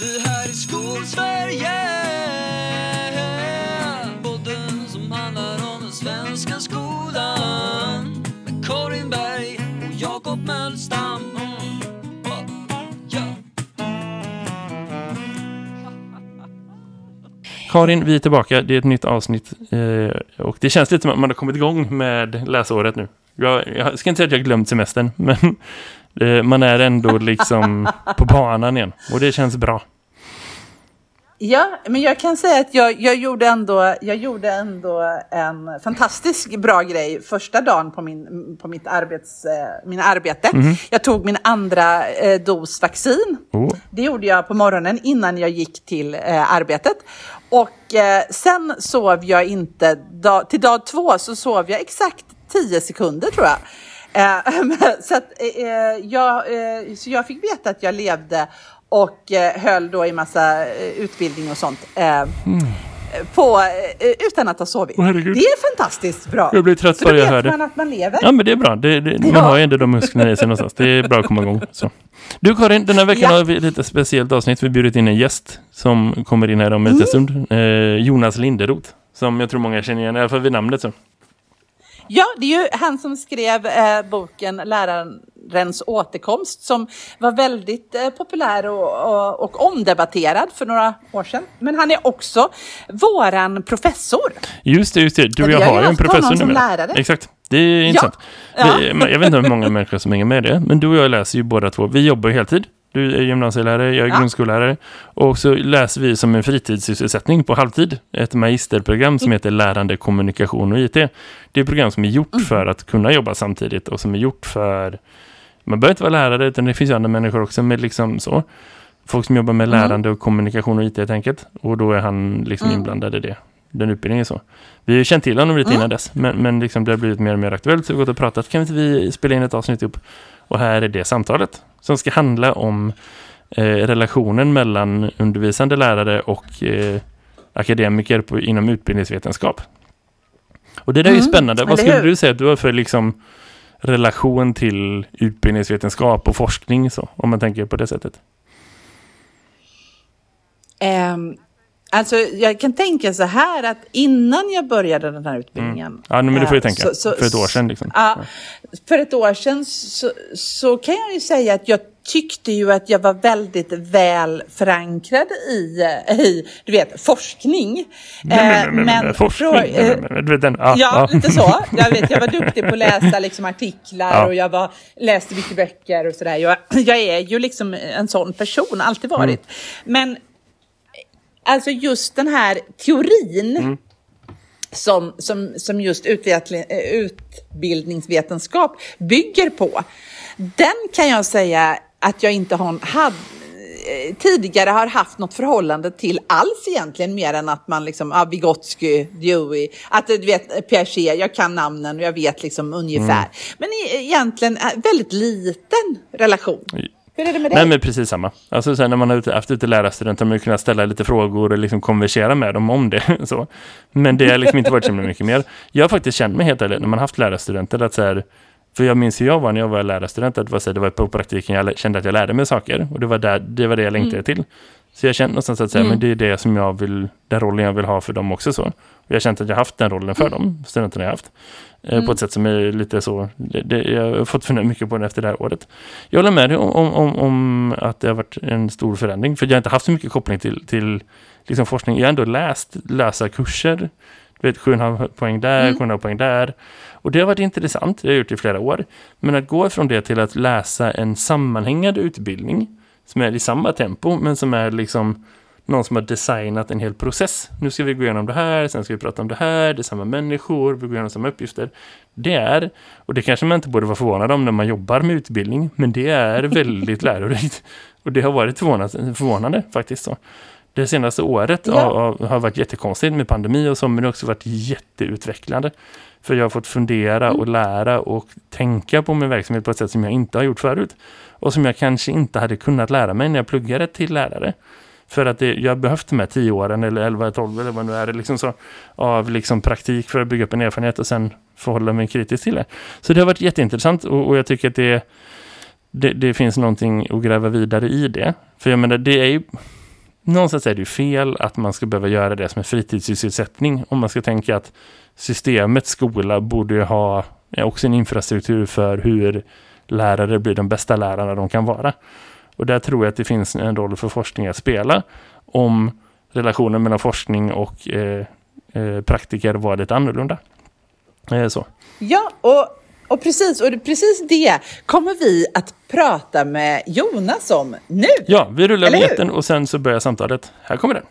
Det här är Skolsverige Podden som handlar om den svenska skolan Med Karin Berg och Jakob Mölstam. Karin, vi är tillbaka. Det är ett nytt avsnitt. Eh, och det känns lite som att man har kommit igång med läsåret nu. Jag, jag ska inte säga att jag har glömt semestern, men man är ändå liksom på banan igen. Och det känns bra. Ja, men jag kan säga att jag, jag, gjorde ändå, jag gjorde ändå en fantastiskt bra grej första dagen på, min, på mitt arbets, eh, min arbete. Jag tog min andra eh, dos vaccin. Oh. Det gjorde jag på morgonen innan jag gick till eh, arbetet. Och eh, sen sov jag inte, till dag två så sov jag exakt 10 sekunder tror jag. Eh, så, att, eh, jag, eh, så jag fick veta att jag levde och höll då i massa utbildning och sånt. Eh, på, utan att ha sovit. Herregud. det är fantastiskt bra. Jag blir trött så bara jag vet hör det. man att man lever. Ja, men det är bra. Det, det, man Ja. har ju ändå de musklerna i sig någonstans. Det är bra att komma igång. Så. Du Karin, den här veckan Ja. har vi ett lite speciellt avsnitt. Vi har bjudit in en gäst som kommer in här om en Mm. stund. Eh, Jonas Linderoth. Som jag tror många känner igen, i alla fall vid namnet. Så. Ja, det är ju han som skrev eh, boken Lärarens återkomst som var väldigt eh, populär och, och, och omdebatterad för några år sedan. Men han är också våran professor. Just det, just det. Du och Ja, jag vi har ju en professor lärare. Exakt. Det är intressant. Ja. Vi, men jag vet inte hur många människor som hänger med det, men du och jag läser ju båda två. Vi jobbar ju heltid. Du är gymnasielärare, jag är Ja. grundskollärare. Och så läser vi som en fritidssysselsättning på halvtid ett magisterprogram Mm. som heter Lärande kommunikation och IT. Det är ett program som är gjort Mm. för att kunna jobba samtidigt och som är gjort för... Man behöver inte vara lärare utan det finns ju andra människor också med liksom så. Folk som jobbar med Mm. lärande och kommunikation och IT helt enkelt. Och då är han liksom Mm. inblandad i det. Den utbildningen så. Vi har ju känt till honom lite Mm. innan dess. Men, men liksom det har blivit mer och mer aktuellt. Så vi har gått och pratat. Kan inte vi spela in ett avsnitt upp? Och här är det samtalet. Som ska handla om eh, relationen mellan undervisande lärare och eh, akademiker på, inom utbildningsvetenskap. Och det där är ju Mm, spännande. Vad skulle du säga att du har för liksom relation till utbildningsvetenskap och forskning så, om man tänker på det sättet? Ehm, alltså, jag kan tänka så här att innan jag började den här utbildningen. Ja, men det får jag eh, tänka. så- så- för ett år sedan liksom. Ja, för ett år sedan så, så kan jag ju säga att jag tyckte ju att jag var väldigt väl förankrad i, i du vet, forskning. Men, men, forskning. du den, ja, Ja, lite så. Jag, vet, jag var duktig på att läsa liksom, artiklar Ja. och jag var, läste mycket böcker och sådär. Jag, jag är ju liksom en sån person, alltid varit. Mm. Men alltså just den här teorin Mm. som, som, som just eh, utbildningsvetenskap bygger på, den kan jag säga att jag inte har, hade, eh, tidigare har haft något förhållande till alls egentligen mer än att man liksom, ja, Vygotsky, Dewey, att du vet Piaget, jag kan namnen och jag vet liksom ungefär. Mm. Men e- egentligen eh, väldigt liten relation. Hur är det med dig? Nej, men precis samma. Alltså sen när man har ute- haft ute lärarstudenter har man kunnat ställa lite frågor och liksom konversera med dem om det. Så. Men det har liksom inte varit så mycket mer. Jag har faktiskt känt mig helt ärligt när man haft lärarstudenter att så här, för jag minns hur jag var när jag var lärarstudent, att det var, så här, det var på praktiken jag kände att jag lärde mig saker och det var, där, det, var det jag längtade till. Så jag kände någonstans att säga, men det är det som jag vill, den rollen jag vill ha för dem också så. Och jag har känt att jag haft den rollen för dem, studenterna jag haft. Eh, På ett sätt som är lite så, det, det, jag har fått fundera mycket på det efter det här året. Jag håller med dig om, om, om, att det har varit en stor förändring, för jag har inte haft så mycket koppling till, till liksom forskning. Jag har ändå läst, läsa kurser, du vet 7,5 poäng där, Mm. 7,5 poäng där. Och det har varit intressant, det har jag gjort i flera år. Men att gå från det till att läsa en sammanhängande utbildning som är i samma tempo, men som är liksom någon som har designat en hel process. Nu ska vi gå igenom det här, sen ska vi prata om det här, det är samma människor, vi går igenom samma uppgifter. Det är, och det kanske man inte borde vara förvånad om när man jobbar med utbildning, men det är väldigt lärorikt. Och det har varit förvånande, förvånande faktiskt. Så. Det senaste året Ja. har, har varit jättekonstigt med pandemi och så, men det har också varit jätteutvecklande. För jag har fått fundera och lära och tänka på min verksamhet på ett sätt som jag inte har gjort förut. Och som jag kanske inte hade kunnat lära mig när jag pluggade till lärare. För att det, jag har behövt de här tio åren eller 11, 12 eller vad nu är det liksom så, av liksom praktik för att bygga upp en erfarenhet och sen förhålla mig kritiskt till det. Så det har varit jätteintressant och, och jag tycker att det, det, det finns någonting att gräva vidare i det. För jag menar, det är ju någonstans är det ju fel att man ska behöva göra det som en fritidssysselsättning. Om man ska tänka att systemet skola borde ju ha också en infrastruktur för hur lärare blir de bästa lärarna de kan vara. Och där tror jag att det finns en roll för forskning att spela om relationen mellan forskning och eh, eh, praktiker var lite annorlunda. Eh, så. Ja, och, och, precis, och precis det kommer vi att prata med Jonas om nu. Ja, vi rullar biljetten och sen så börjar samtalet. Här kommer den.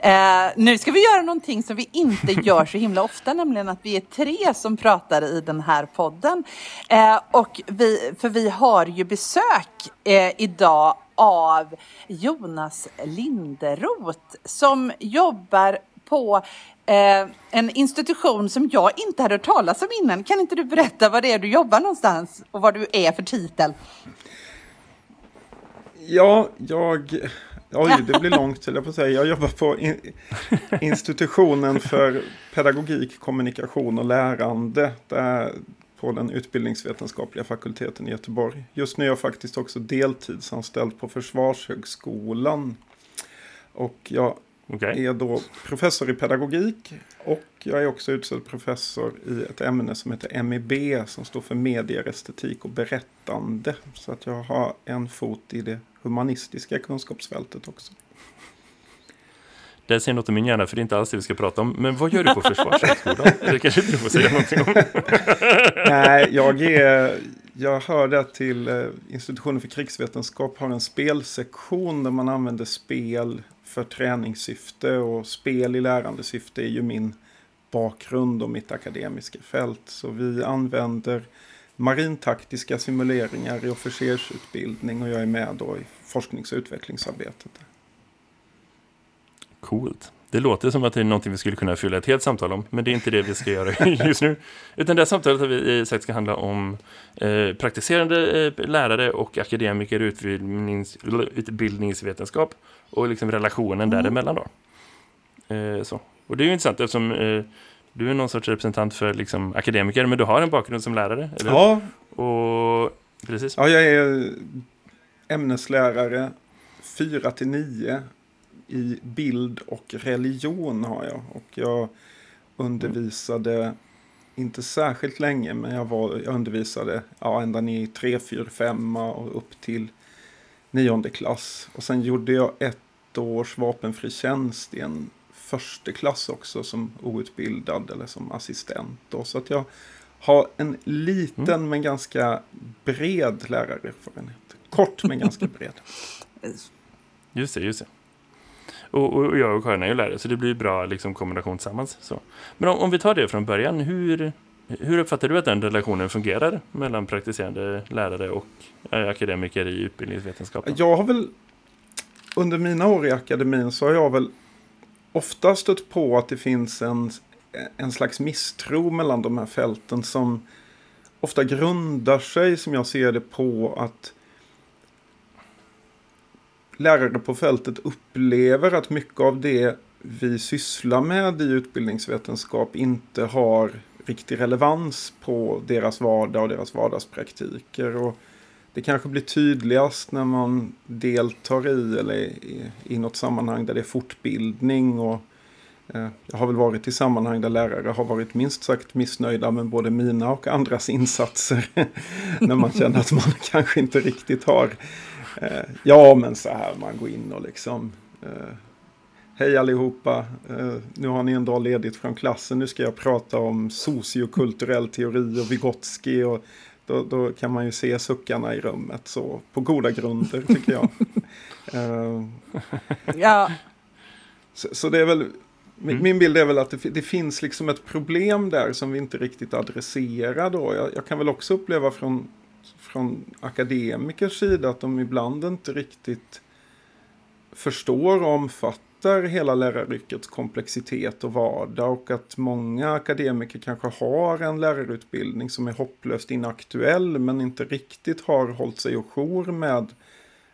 Eh, nu ska vi göra någonting som vi inte gör så himla ofta, nämligen att vi är tre som pratar i den här podden. Eh, och vi, för vi har ju besök eh, idag av Jonas Linderoth som jobbar på eh, en institution som jag inte hade hört talas om innan. Kan inte du berätta vad det är du jobbar någonstans och vad du är för titel? Ja, jag Oj, det blir långt till jag på säga. Jag jobbar på in, institutionen för pedagogik, kommunikation och lärande. Där på den utbildningsvetenskapliga fakulteten i Göteborg. Just nu är jag faktiskt också deltidsanställd på Försvarshögskolan. Och jag okay. är då professor i pedagogik och jag är också utsedd professor i ett ämne som heter MEB som står för medier, estetik och berättande. Så att jag har en fot i det humanistiska kunskapsfältet också. Det säger något om min hjärna, för det är inte alls det vi ska prata om. Men vad gör du på Försvarshögskolan? det kanske du får säga någonting om. Nej, jag, är, jag hörde till eh, institutionen för krigsvetenskap har en spelsektion där man använder spel för träningssyfte och spel i lärandesyfte är ju min bakgrund och mitt akademiska fält. Så vi använder marintaktiska simuleringar i officersutbildning och jag är med då i forsknings och utvecklingsarbetet. Coolt. Det låter som att det är någonting vi skulle kunna fylla ett helt samtal om, men det är inte det vi ska göra just nu. Utan det här samtalet har vi sagt ska handla om eh, praktiserande eh, lärare och akademiker utbildnings, utbildningsvetenskap och liksom relationen mm. däremellan då. Eh, så. Och det är ju intressant eftersom eh, du är någon sorts representant för liksom, akademiker, men du har en bakgrund som lärare, eller Ja. Och, precis. Ja, jag är ämneslärare 4 till 9 i bild och religion har jag. Och jag undervisade, inte särskilt länge, men jag, var, jag undervisade ja, ända ner i 3, 4, 5 och upp till nionde klass. Och sen gjorde jag ett års vapenfri tjänst i en första klass också som outbildad eller som assistent. Då. Så att jag har en liten mm. men ganska bred lärarerfarenhet. Kort men ganska bred. Just det, just det. Och, och jag och Karin är ju lärare så det blir bra liksom, kombination tillsammans. Så. Men om, om, vi tar det från början, hur, hur uppfattar du att den relationen fungerar mellan praktiserande lärare och eh, akademiker i utbildningsvetenskap? Jag har väl under mina år i akademin så har jag väl ofta stött på att det finns en, en slags misstro mellan de här fälten som ofta grundar sig, som jag ser det, på att lärare på fältet upplever att mycket av det vi sysslar med i utbildningsvetenskap inte har riktig relevans på deras vardag och deras vardagspraktiker. Och det kanske blir tydligast när man deltar i eller i, i något sammanhang där det är fortbildning. Och, eh, jag har väl varit i sammanhang där lärare har varit minst sagt missnöjda med både mina och andras insatser. när man känner att man kanske inte riktigt har eh, ja men så här man går in och liksom eh, Hej allihopa, eh, nu har ni en dag ledigt från klassen. Nu ska jag prata om sociokulturell teori och Vygotsky och då, då, kan man ju se suckarna i rummet så på goda grunder tycker jag. ja. Så, så, det är väl, mm. min bild är väl att det, det, finns liksom ett problem där som vi inte riktigt adresserar då. Jag, jag kan väl också uppleva från, från akademikers sida att de ibland inte riktigt förstår och omfattar hela läraryrkets komplexitet och vardag och att många akademiker kanske har en lärarutbildning som är hopplöst inaktuell men inte riktigt har hållit sig och jour med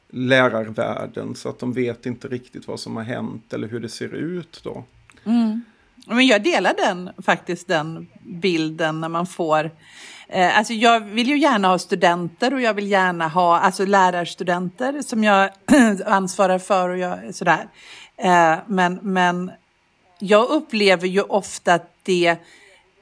lärarvärlden så att de vet inte riktigt vad som har hänt eller hur det ser ut då. Mm. Men jag delar den faktiskt, den bilden när man får Eh, alltså jag vill ju gärna ha studenter och jag vill gärna ha alltså lärarstudenter som jag ansvarar för och jag, sådär. Eh, men, men jag upplever ju ofta att det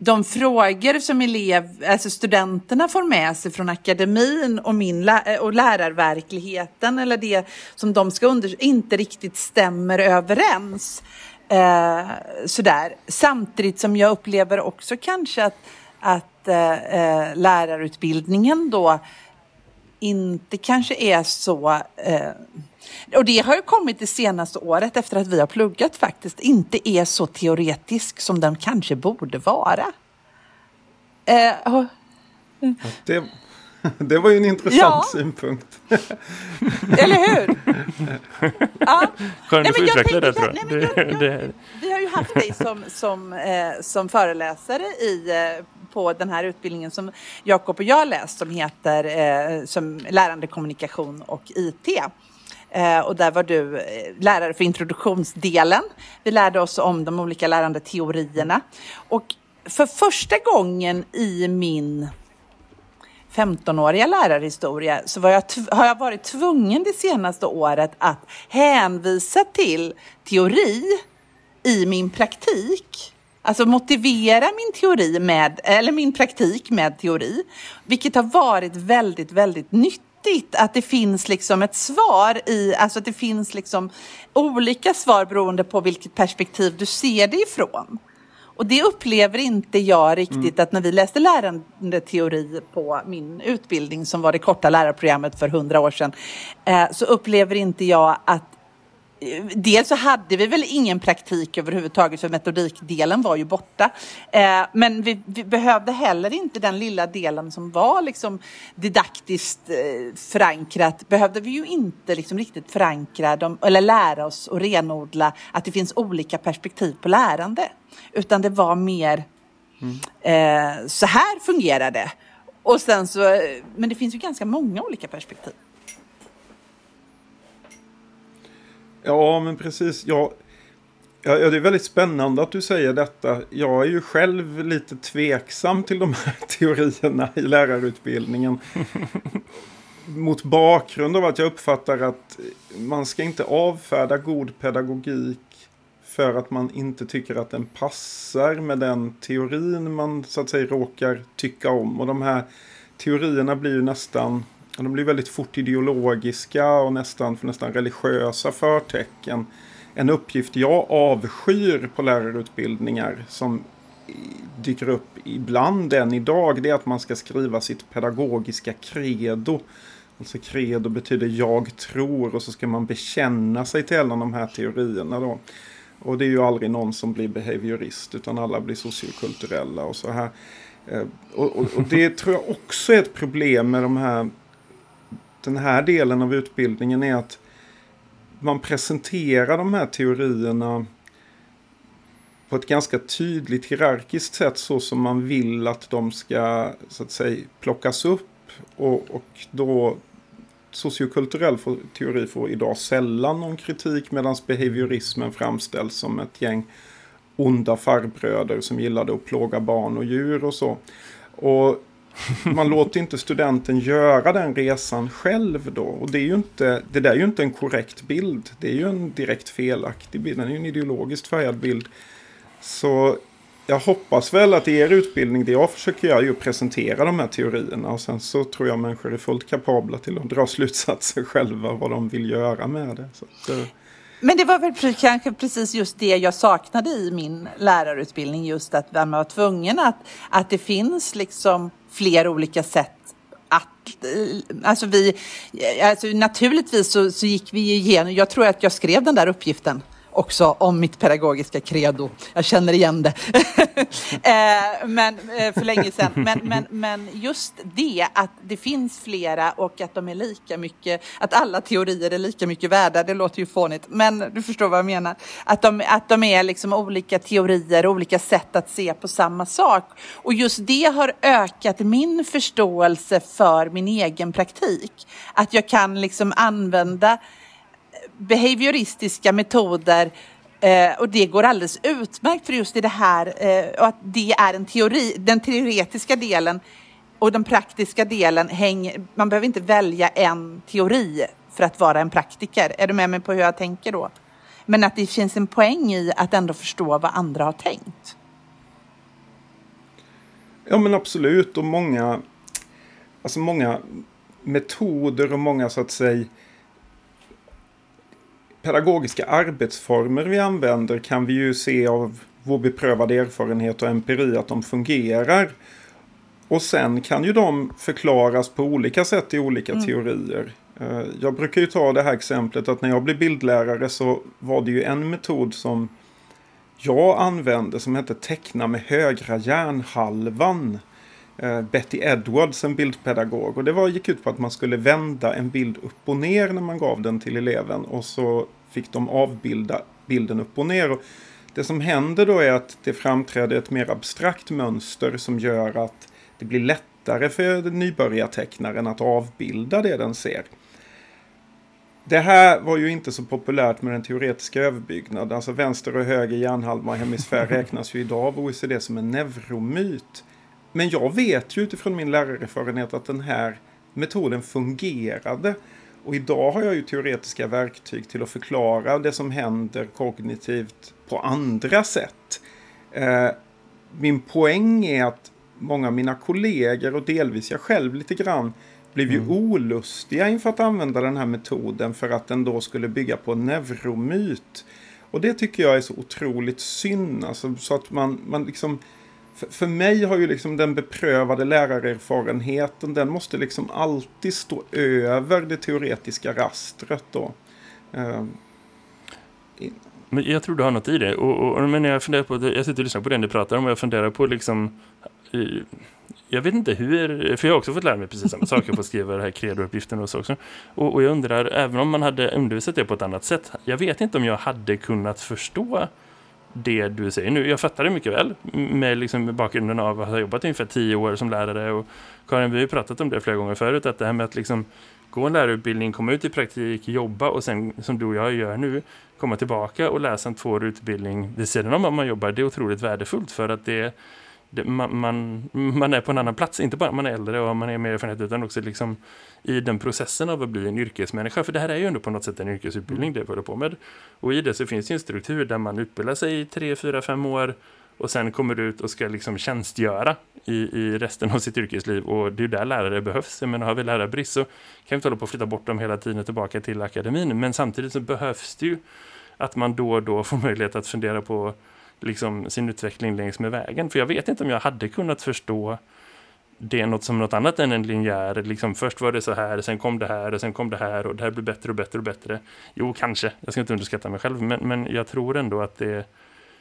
de frågor som elev, alltså studenterna får med sig från akademin och, min, eh, och lärarverkligheten eller det som de ska under, inte riktigt stämmer överens. Eh, sådär. Samtidigt som jag upplever också kanske att, att eh, eh lärarutbildningen då inte kanske är så eh, och det har ju kommit det senaste året efter att vi har pluggat faktiskt, inte är så teoretisk som den kanske borde vara. Eh, och... det, det var ju en intressant ja. synpunkt. Eller hur? ja. Skönt att få utveckla det tror jag. Nej, jag, jag, vi har ju haft dig som, som, eh, som föreläsare i, eh, på den här utbildningen som Jakob och jag läst som heter eh, som lärande kommunikation och IT. Eh, och där var du eh, lärare för introduktionsdelen. Vi lärde oss om de olika lärandeteorierna. Och för första gången i min 15-åriga lärarhistoria så jag har jag varit tvungen det senaste året att hänvisa till teori i min praktik. Alltså motivera min teori med, eller min praktik med teori. Vilket har varit väldigt, väldigt nyttigt att det finns liksom ett svar i, alltså att det finns liksom olika svar beroende på vilket perspektiv du ser det ifrån. Och det upplever inte jag riktigt mm. att när vi läste lärandeteori på min utbildning som var det korta lärarprogrammet för hundra år sedan, eh, så upplever inte jag att dels så hade vi väl ingen praktik överhuvudtaget för metodikdelen var ju borta. Eh, men vi, vi, behövde heller inte den lilla delen som var liksom didaktiskt eh, förankrat. Behövde vi ju inte liksom riktigt förankra dem, eller lära oss och renodla att det finns olika perspektiv på lärande. Utan det var mer mm. eh, så här fungerar det. Och sen så, eh, men det finns ju ganska många olika perspektiv. Ja, men precis. Ja, ja, det är väldigt spännande att du säger detta. Jag är ju själv lite tveksam till de här teorierna i lärarutbildningen. Mot bakgrund av att jag uppfattar att man ska inte avfärda god pedagogik för att man inte tycker att den passar med den teorin man så att säga råkar tycka om. Och de här teorierna blir ju nästan de blir väldigt fort ideologiska och nästan för nästan religiösa förtecken. En uppgift jag avskyr på lärarutbildningar som dyker upp ibland än idag det är att man ska skriva sitt pedagogiska credo. Alltså credo betyder jag tror och så ska man bekänna sig till en av de här teorierna då. Och det är ju aldrig någon som blir behaviorist utan alla blir sociokulturella och så här. Eh, och, och, och det tror jag också är ett problem med de här den här delen av utbildningen är att man presenterar de här teorierna på ett ganska tydligt hierarkiskt sätt så som man vill att de ska så att säga plockas upp och, och då sociokulturell teori får idag sällan någon kritik medan behaviorismen framställs som ett gäng onda farbröder som gillade att plåga barn och djur och så. Och man låter inte studenten göra den resan själv då. Och det, är ju inte, det där är ju inte en korrekt bild. Det är ju en direkt felaktig bild. Den är ju en ideologiskt färgad bild. Så jag hoppas väl att i er utbildning, det jag försöker göra är att presentera de här teorierna. Och sen så tror jag människor är fullt kapabla till att dra slutsatser själva vad de vill göra med det. Så, det... Men det var väl kanske precis just det jag saknade i min lärarutbildning. Just att man var tvungen att, att det finns liksom fler olika sätt att, eh, alltså vi, eh, alltså naturligtvis så, så gick vi igenom, jag tror att jag skrev den där uppgiften också om mitt pedagogiska credo. Jag känner igen det. Eh, men, eh, för länge sedan. Men, men, men just det att det finns flera och att de är lika mycket, att alla teorier är lika mycket värda, det låter ju fånigt. Men du förstår vad jag menar. Att de, att de är liksom olika teorier, olika sätt att se på samma sak. Och just det har ökat min förståelse för min egen praktik. Att jag kan liksom använda behavioristiska metoder Eh, och det går alldeles utmärkt för just i det här eh, och att det är en teori. Den teoretiska delen och den praktiska delen hänger, man behöver inte välja en teori för att vara en praktiker. Är du med mig på hur jag tänker då? Men att det finns en poäng i att ändå förstå vad andra har tänkt. Ja men absolut och många, alltså många metoder och många så att säga pedagogiska arbetsformer vi använder kan vi ju se av vår beprövade erfarenhet och empiri att de fungerar. Och sen kan ju de förklaras på olika sätt i olika mm. teorier. Eh, jag brukar ju ta det här exemplet att när jag blev bildlärare så var det ju en metod som jag använde som hette teckna med högra hjärnhalvan. Eh, Betty Edwards, en bildpedagog. Och det var, gick ut på att man skulle vända en bild upp och ner när man gav den till eleven. Och så fick de avbilda bilden upp och ner. Och det som händer då är att det framträder ett mer abstrakt mönster som gör att det blir lättare för nybörjartecknaren att avbilda det den ser. Det här var ju inte så populärt med den teoretiska överbyggnaden. Alltså vänster och höger hjärnhalva och hemisfär räknas ju idag av OECD som en neuromyt. Men jag vet ju utifrån min lärarerfarenhet att den här metoden fungerade. Och idag har jag ju teoretiska verktyg till att förklara det som händer kognitivt på andra sätt. Eh, min poäng är att många av mina kollegor och delvis jag själv lite grann blev ju mm. olustiga inför att använda den här metoden för att den då skulle bygga på neuromyt. Och det tycker jag är så otroligt synd. Alltså, så att man, man liksom, för, för mig har ju liksom den beprövade lärarerfarenheten, den måste liksom alltid stå över det teoretiska rastret då. Uh, men jag tror du har något i det. Och, och, men jag funderar på, jag sitter och lyssnar på det ni pratar om och jag funderar på liksom jag vet inte hur, för jag har också fått lära mig precis samma sak. Jag att skriva det här kredouppgiften och så också. Och, och, jag undrar, även om man hade undervisat det på ett annat sätt, jag vet inte om jag hade kunnat förstå det du säger nu. Jag fattar det mycket väl med liksom bakgrunden av att ha jobbat ungefär tio år som lärare och Karin, vi har ju pratat om det flera gånger förut, att det här med att liksom gå en lärarutbildning, komma ut i praktik, jobba och sen som du och jag gör nu, komma tillbaka och läsa en tvåårig utbildning vid sidan om att man jobbar, det är otroligt värdefullt för att det man, man, man, är på en annan plats, inte bara man är äldre och man är mer erfarenhet utan också liksom i den processen av att bli en yrkesmänniska. För det här är ju ändå på något sätt en yrkesutbildning mm. det vi håller på med. Och i det så finns det en struktur där man utbildar sig i tre, fyra, fem år och sen kommer ut och ska liksom tjänstgöra i, i resten av sitt yrkesliv. Och det är ju där lärare behövs. Menar, har vi lärarbrist så kan vi inte hålla på att flytta bort dem hela tiden tillbaka till akademin. Men samtidigt så behövs det ju att man då och då får möjlighet att fundera på liksom sin utveckling längs med vägen. För jag vet inte om jag hade kunnat förstå det något som något annat än en linjär. Liksom först var det så här, sen kom det här och sen kom det här och det här blir bättre och bättre och bättre. Jo, kanske. Jag ska inte underskatta mig själv, men, men jag tror ändå att det,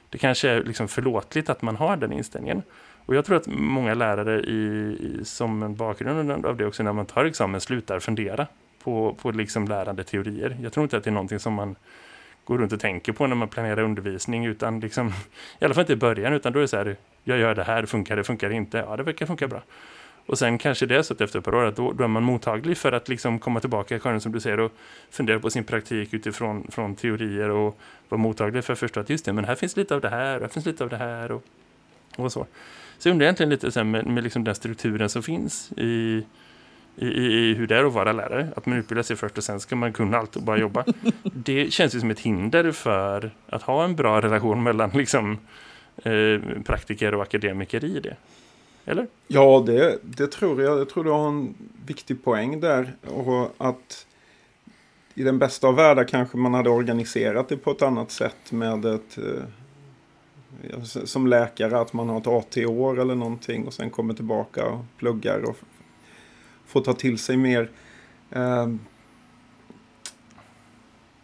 det kanske är liksom förlåtligt att man har den inställningen. Och jag tror att många lärare i, i, som en bakgrund av det också när man tar examen slutar fundera på, på liksom lärande teorier. Jag tror inte att det är någonting som man går runt och tänker på när man planerar undervisning utan liksom, i alla fall inte i början utan då är det så här, jag gör det här, funkar det, funkar det inte? Ja, det verkar funka bra. Och sen kanske det är så att efter ett par år att då, då är man mottaglig för att liksom komma tillbaka, Karin, som du säger, och fundera på sin praktik utifrån från teorier och vara mottaglig för att förstå att just det, men här finns lite av det här, här finns lite av det här och, och så. Så jag undrar egentligen lite så med, med liksom den strukturen som finns i, i, i, hur det är att vara lärare. Att man utbildar sig först och sen ska man kunna allt och bara jobba. det känns ju som ett hinder för att ha en bra relation mellan liksom, eh, praktiker och akademiker i det. Eller? Ja, det, det tror jag. Jag tror du har en viktig poäng där. Och att i den bästa av världar kanske man hade organiserat det på ett annat sätt med ett eh, som läkare att man har ett AT-år eller någonting och sen kommer tillbaka och pluggar och få ta till sig mer. Eh,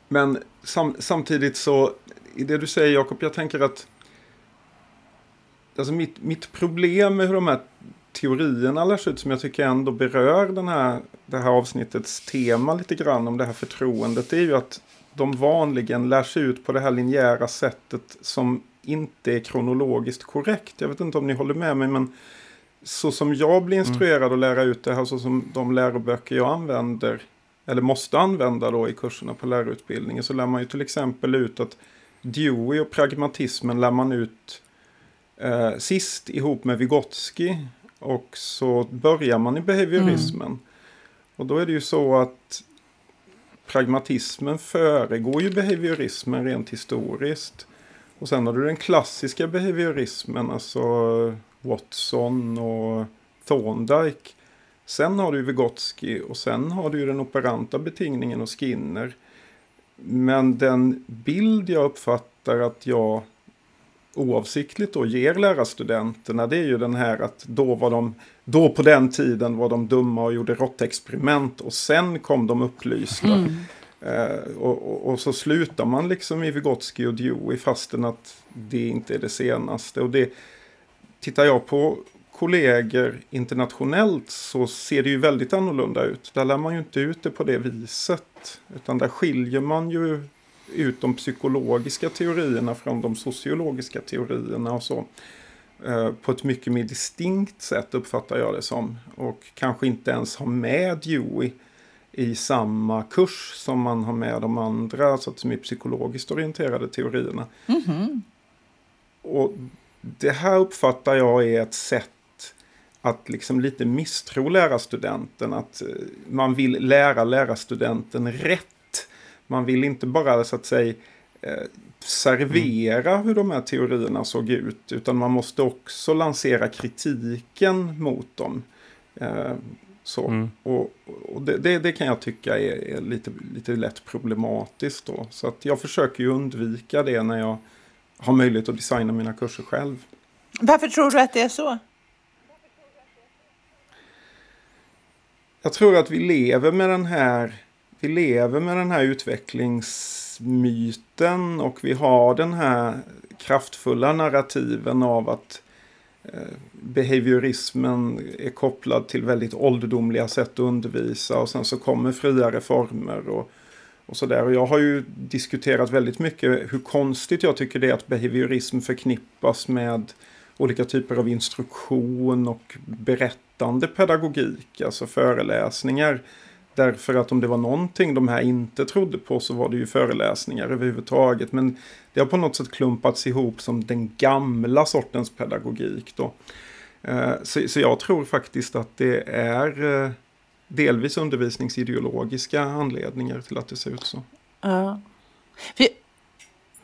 men sam samtidigt så, i det du säger Jakob, jag tänker att alltså mitt, mitt problem med hur de här teorierna lärs ut som jag tycker ändå berör den här, det här avsnittets tema lite grann om det här förtroendet. Det är ju att de vanligen lärs ut på det här linjära sättet som inte är kronologiskt korrekt. Jag vet inte om ni håller med mig men så som jag blir instruerad mm. att lära ut det här, så som de läroböcker jag använder, eller måste använda då i kurserna på lärarutbildningen, så lär man ju till exempel ut att Dewey och pragmatismen lär man ut eh, sist ihop med Vygotsky. Och så börjar man i behaviorismen. Mm. Och då är det ju så att pragmatismen föregår ju behaviorismen rent historiskt. Och sen har du den klassiska behaviorismen, alltså Watson och Thorndike. Sen har du Vygotsky och sen har du den operanta betingningen och Skinner. Men den bild jag uppfattar att jag oavsiktligt då ger lärarstudenterna det är ju den här att då var de, då på den tiden var de dumma och gjorde råttexperiment och sen kom de upplysta. Mm. Eh, och, och, och, så slutar man liksom i Vygotsky och Dewey fastän att det inte är det senaste. Och det tittar jag på kollegor internationellt så ser det ju väldigt annorlunda ut. Där lär man ju inte ut det på det viset. Utan där skiljer man ju ut de psykologiska teorierna från de sociologiska teorierna och så. Eh, på ett mycket mer distinkt sätt uppfattar jag det som. Och kanske inte ens ha med Dewey i samma kurs som man har med de andra så att som är psykologiskt orienterade teorierna. Mm -hmm. Och det här uppfattar jag är ett sätt att liksom lite misstro lärarstudenten. Att eh, man vill lära lärarstudenten rätt. Man vill inte bara så att säga eh, servera mm. hur de här teorierna såg ut. Utan man måste också lansera kritiken mot dem. Eh, så. Mm. Och, och det, det, det, kan jag tycka är, är, lite, lite lätt problematiskt då. Så att jag försöker ju undvika det när jag har möjlighet att designa mina kurser själv. Varför tror du att det är så? Jag tror att vi lever med den här, vi lever med den här utvecklingsmyten och vi har den här kraftfulla narrativen av att eh, behaviorismen är kopplad till väldigt ålderdomliga sätt att undervisa och sen så kommer fria reformer och, och sådär. Och jag har ju diskuterat väldigt mycket hur konstigt jag tycker det är att behaviorism förknippas med olika typer av instruktion och berättande pedagogik, alltså föreläsningar. Därför att om det var någonting de här inte trodde på så var det ju föreläsningar överhuvudtaget. Men det har på något sätt klumpats ihop som den gamla sortens pedagogik. Då. Eh, så jag tror faktiskt att det är eh, delvis undervisningsideologiska anledningar till att det ser ut så. Ja.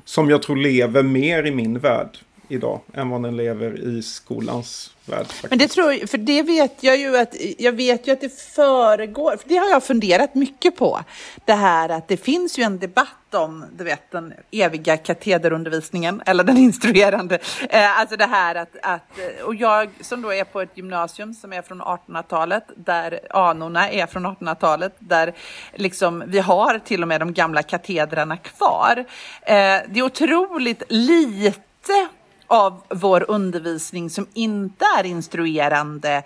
Som jag tror lever mer i min värld idag än vad den lever i skolans värld. Faktiskt. Men det tror jag, för det vet jag ju att, jag vet ju att det föregår, för det har jag funderat mycket på. Det här att det finns ju en debatt om, du vet, den eviga katederundervisningen, eller den instruerande. Eh, alltså det här att, att, och jag som då är på ett gymnasium som är från 1800-talet, där anorna är från 1800-talet, där liksom vi har till och med de gamla katedrarna kvar. Eh, det är otroligt lite av vår undervisning som inte är instruerande.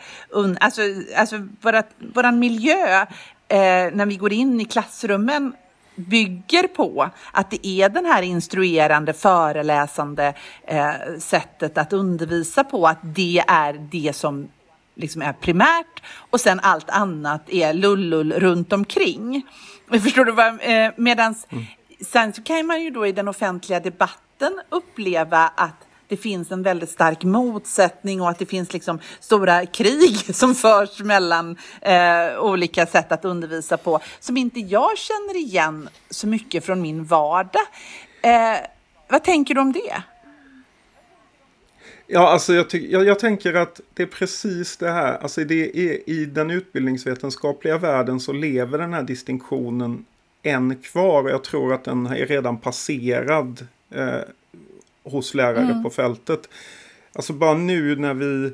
Alltså, alltså vårat, våran miljö eh, när vi går in i klassrummen bygger på att det är den här instruerande, föreläsande eh, sättet att undervisa på, att det är det som liksom är primärt och sen allt annat är lullull runt omkring. Förstår du vad eh, medans mm. sen så kan man ju då i den offentliga debatten uppleva att det finns en väldigt stark motsättning och att det finns liksom stora krig som förs mellan eh, olika sätt att undervisa på som inte jag känner igen så mycket från min vardag. Eh, vad tänker du om det? Ja, alltså jag, jag, jag, tänker att det är precis det här. Alltså det är, I den utbildningsvetenskapliga världen så lever den här distinktionen än kvar. Jag tror att den är redan passerad eh, hos lärare mm. på fältet. Alltså bara nu när vi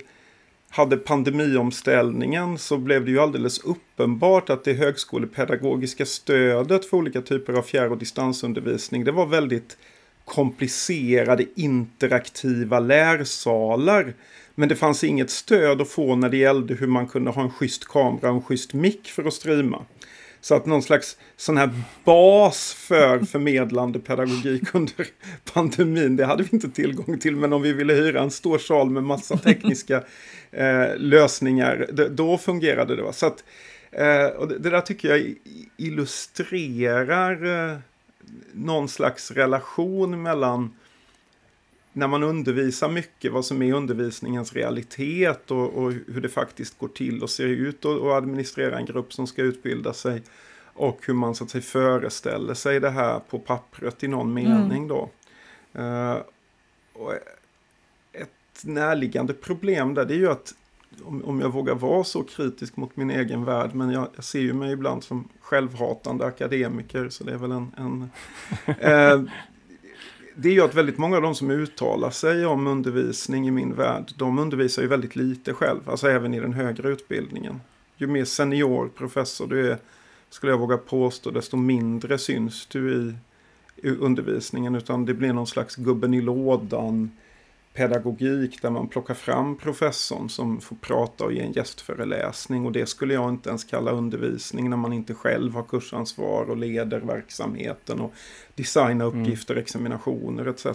hade pandemiomställningen så blev det ju alldeles uppenbart att det högskolepedagogiska stödet för olika typer av fjärr och distansundervisning det var väldigt komplicerade interaktiva lärsalar. Men det fanns inget stöd att få när det gällde hur man kunde ha en schysst kamera och en schysst mick för att streama. Så att någon slags sån här bas för förmedlande pedagogik under pandemin, det hade vi inte tillgång till. Men om vi ville hyra en stor sal med massa tekniska eh, lösningar, då fungerade det. Så att, eh, och det, det, där tycker jag illustrerar eh, någon slags relation mellan när man undervisar mycket, vad som är undervisningens realitet och, och hur det faktiskt går till och ser ut och, och administrera en grupp som ska utbilda sig. Och hur man så att säga föreställer sig det här på pappret i någon mening då. Uh, och ett närliggande problem där det är ju att om, om jag vågar vara så kritisk mot min egen värld, men jag, jag ser ju mig ibland som självhatande akademiker, så det är väl en... en eh, det är ju att väldigt många av de som uttalar sig om undervisning i min värld, de undervisar ju väldigt lite själv, alltså även i den högre utbildningen. Ju mer senior professor du är, skulle jag våga påstå, desto mindre syns du i, i undervisningen, utan det blir någon slags gubben i lådan, pedagogik där man plockar fram professorn som får prata och ge en gästföreläsning och det skulle jag inte ens kalla undervisning när man inte själv har kursansvar och leder verksamheten och designar mm. uppgifter, mm. examinationer etc.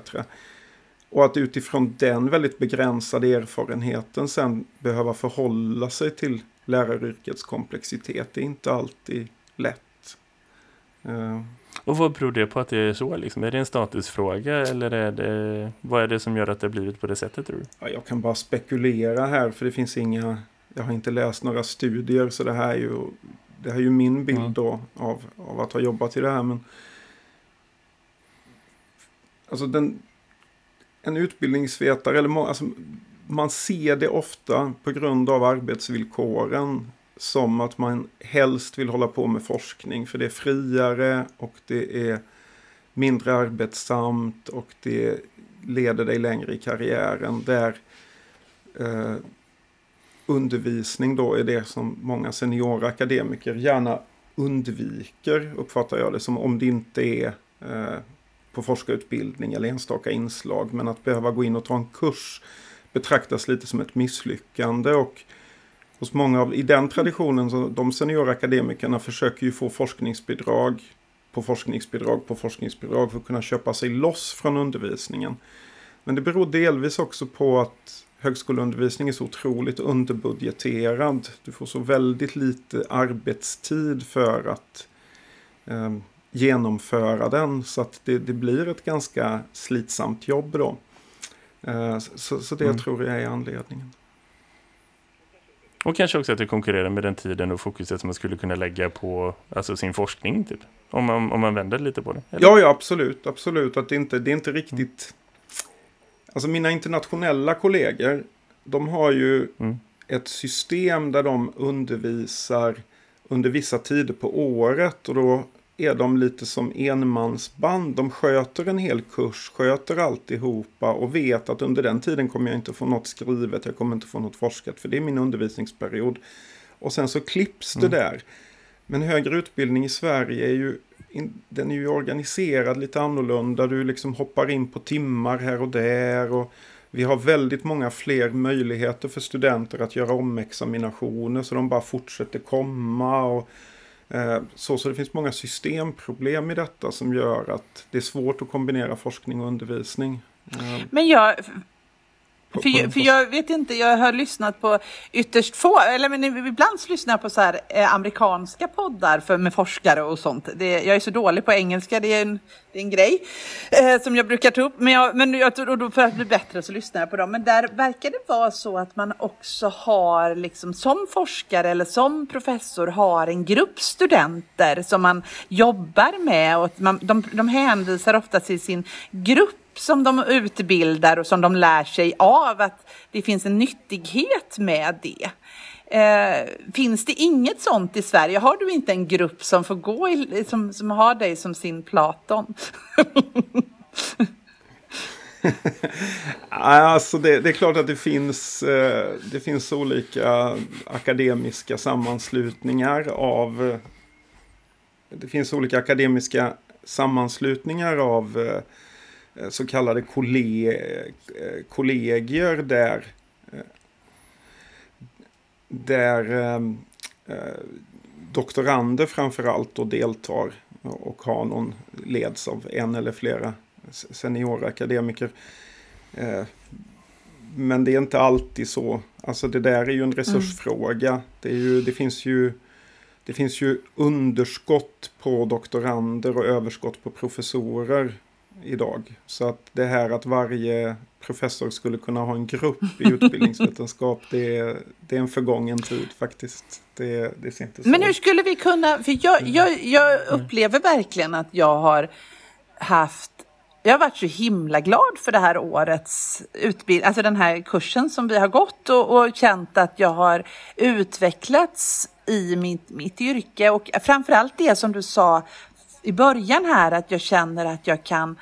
Och att utifrån den väldigt begränsade erfarenheten sen behöva förhålla sig till läraryrkets komplexitet är inte alltid lätt. Och vad beror det på att det är så? Liksom? Är det en statusfråga eller är det, vad är det som gör att det har blivit på det sättet tror du? Ja, jag kan bara spekulera här för det finns inga, jag har inte läst några studier så det här är ju, det här är ju min bild mm. då av, av att ha jobbat i det här. Men, alltså den, en utbildningsvetare, eller alltså, man ser det ofta på grund av arbetsvillkoren som att man helst vill hålla på med forskning för det är friare och det är mindre arbetsamt och det leder dig längre i karriären. Där eh, undervisning då är det som många seniora akademiker gärna undviker, uppfattar jag det som, om det inte är eh, på forskarutbildning eller enstaka inslag. Men att behöva gå in och ta en kurs betraktas lite som ett misslyckande. och hos många av, i den traditionen, så de seniora akademikerna försöker ju få forskningsbidrag på forskningsbidrag på forskningsbidrag för att kunna köpa sig loss från undervisningen. Men det beror delvis också på att högskoleundervisning är så otroligt underbudgeterad. Du får så väldigt lite arbetstid för att eh, genomföra den. Så att det, det, blir ett ganska slitsamt jobb då. Eh, så, så, det mm. tror jag är anledningen. Och kanske också att det konkurrerar med den tiden och fokuset som man skulle kunna lägga på alltså sin forskning typ. Om man, om man vänder lite på det. Eller? Ja, ja, absolut. Absolut. Att det inte, det är inte riktigt... Mm. Alltså mina internationella kollegor, de har ju mm. ett system där de undervisar under vissa tider på året. Och då är de lite som enmansband. De sköter en hel kurs, sköter alltihopa och vet att under den tiden kommer jag inte få något skrivet, jag kommer inte få något forskat för det är min undervisningsperiod. Och sen så klipps det mm. där. Men högre utbildning i Sverige är ju, den är ju organiserad lite annorlunda. Du liksom hoppar in på timmar här och där. och vi har väldigt många fler möjligheter för studenter att göra omexaminationer så de bara fortsätter komma. och så, så det finns många systemproblem i detta som gör att det är svårt att kombinera forskning och undervisning. Eh, Men jag, för, för jag vet inte, jag har lyssnat på ytterst få, eller men ibland lyssnar jag på så här eh, amerikanska poddar för, med forskare och sånt. Det, jag är så dålig på engelska, det är en, det är en grej eh, som jag brukar ta upp. Men, jag, men jag, och då för att bli bättre så lyssnar jag på dem. Men där verkar det vara så att man också har, liksom som forskare eller som professor, har en grupp studenter som man jobbar med och man, de, de hänvisar ofta till sin grupp som de utbildar och som de lär sig av, att det finns en nyttighet med det. Eh, finns det inget sånt i Sverige? Har du inte en grupp som får gå i, som, som har dig som sin Platon? alltså det, det, är klart att det finns, eh, det finns olika akademiska sammanslutningar av det finns olika akademiska sammanslutningar av eh, så kallade eh, kollegier där, eh, där doktorander framförallt då deltar och har någon leds av en eller flera seniora akademiker. Men det är inte alltid så. Alltså det där är ju en resursfråga. Mm. Det, ju, det finns ju det finns ju underskott på doktorander och överskott på professorer idag. Så att det här att varje professor skulle kunna ha en grupp i utbildningsvetenskap, det, är, det är en förgången tid faktiskt. Det, det ser inte så Men hur skulle vi kunna, för jag, jag, jag upplever verkligen att jag har haft jag har varit så himla glad för det här årets utbildning, alltså den här kursen som vi har gått och, och känt att jag har utvecklats i mitt, mitt yrke. Och framförallt det som du sa i början här att jag känner att jag kan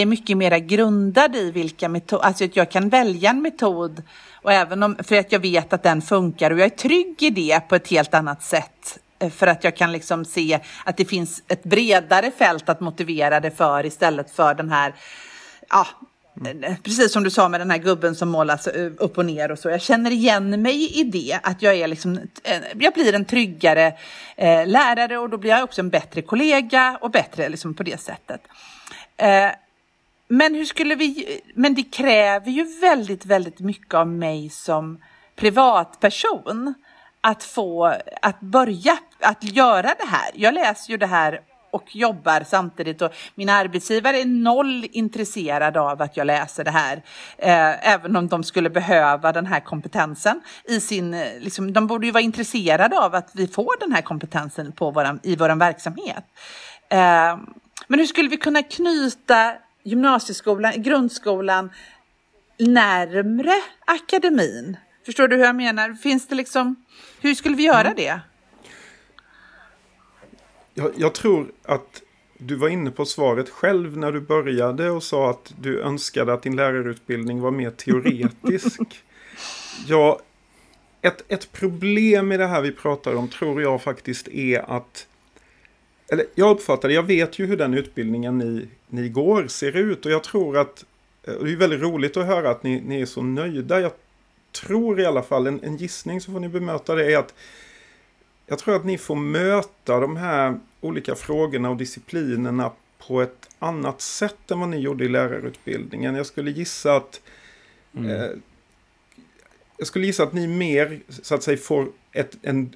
är mycket mer grundad i vilka metoder, alltså att jag kan välja en metod och även om, för att jag vet att den funkar och jag är trygg i det på ett helt annat sätt eh, för att jag kan liksom se att det finns ett bredare fält att motivera det för istället för den här, ja, eh, precis som du sa med den här gubben som målas eh, upp och ner och så. Jag känner igen mig i det, att jag är liksom, jag blir en tryggare eh, lärare och då blir jag också en bättre kollega och bättre liksom på det sättet. Eh, men hur skulle vi, men det kräver ju väldigt, väldigt mycket av mig som privatperson att få, att börja, att göra det här. Jag läser ju det här och jobbar samtidigt och min arbetsgivare är noll intresserad av att jag läser det här. Eh, även om de skulle behöva den här kompetensen i sin, eh, liksom, de borde ju vara intresserade av att vi får den här kompetensen på våran, i vår verksamhet. Eh, men hur skulle vi kunna knyta gymnasieskolan, grundskolan närmre akademin? Förstår du hur jag menar? Finns det liksom, hur skulle vi göra mm. det? Jag, jag, tror att du var inne på svaret själv när du började och sa att du önskade att din lärarutbildning var mer teoretisk. ja, ett, ett problem i det här vi pratar om tror jag faktiskt är att eller jag uppfattar det, jag vet ju hur den utbildningen ni, ni går ser ut och jag tror att eh, det är väldigt roligt att höra att ni, ni är så nöjda. Jag tror i alla fall, en, en gissning så får ni bemöta det, är att jag tror att ni får möta de här olika frågorna och disciplinerna på ett annat sätt än vad ni gjorde i lärarutbildningen. Jag skulle gissa att mm. eh, jag skulle gissa att ni mer så att säga får ett, en,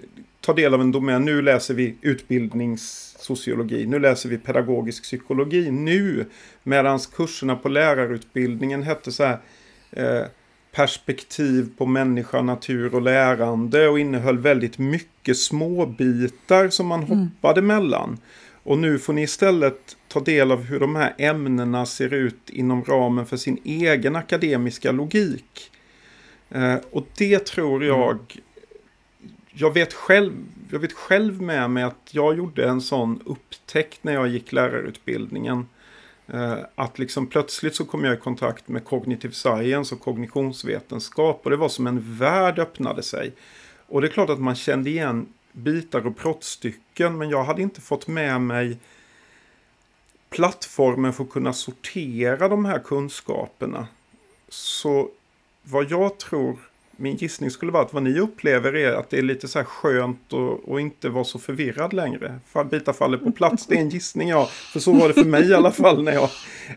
ta del av en domän. Nu läser vi utbildningssociologi, nu läser vi pedagogisk psykologi nu. Medan kurserna på lärarutbildningen hette så här eh, perspektiv på människa, natur och lärande och innehöll väldigt mycket småbitar som man mm. hoppade mellan. Och nu får ni istället ta del av hur de här ämnena ser ut inom ramen för sin egen akademiska logik. Eh, och det tror jag mm jag vet, själv, jag vet själv med mig att jag gjorde en sån upptäckt när jag gick lärarutbildningen. Eh, att liksom plötsligt så kom jag i kontakt med cognitive science och kognitionsvetenskap. Och det var som en värld öppnade sig. Och det är klart att man kände igen bitar och brottstycken. Men jag hade inte fått med mig plattformen för att kunna sortera de här kunskaperna. Så vad jag tror min gissning skulle vara att vad ni upplever är att det är lite så här skönt och, och inte vara så förvirrad längre. För bitar faller på plats. Det är en gissning ja. För så var det för mig i alla fall när jag...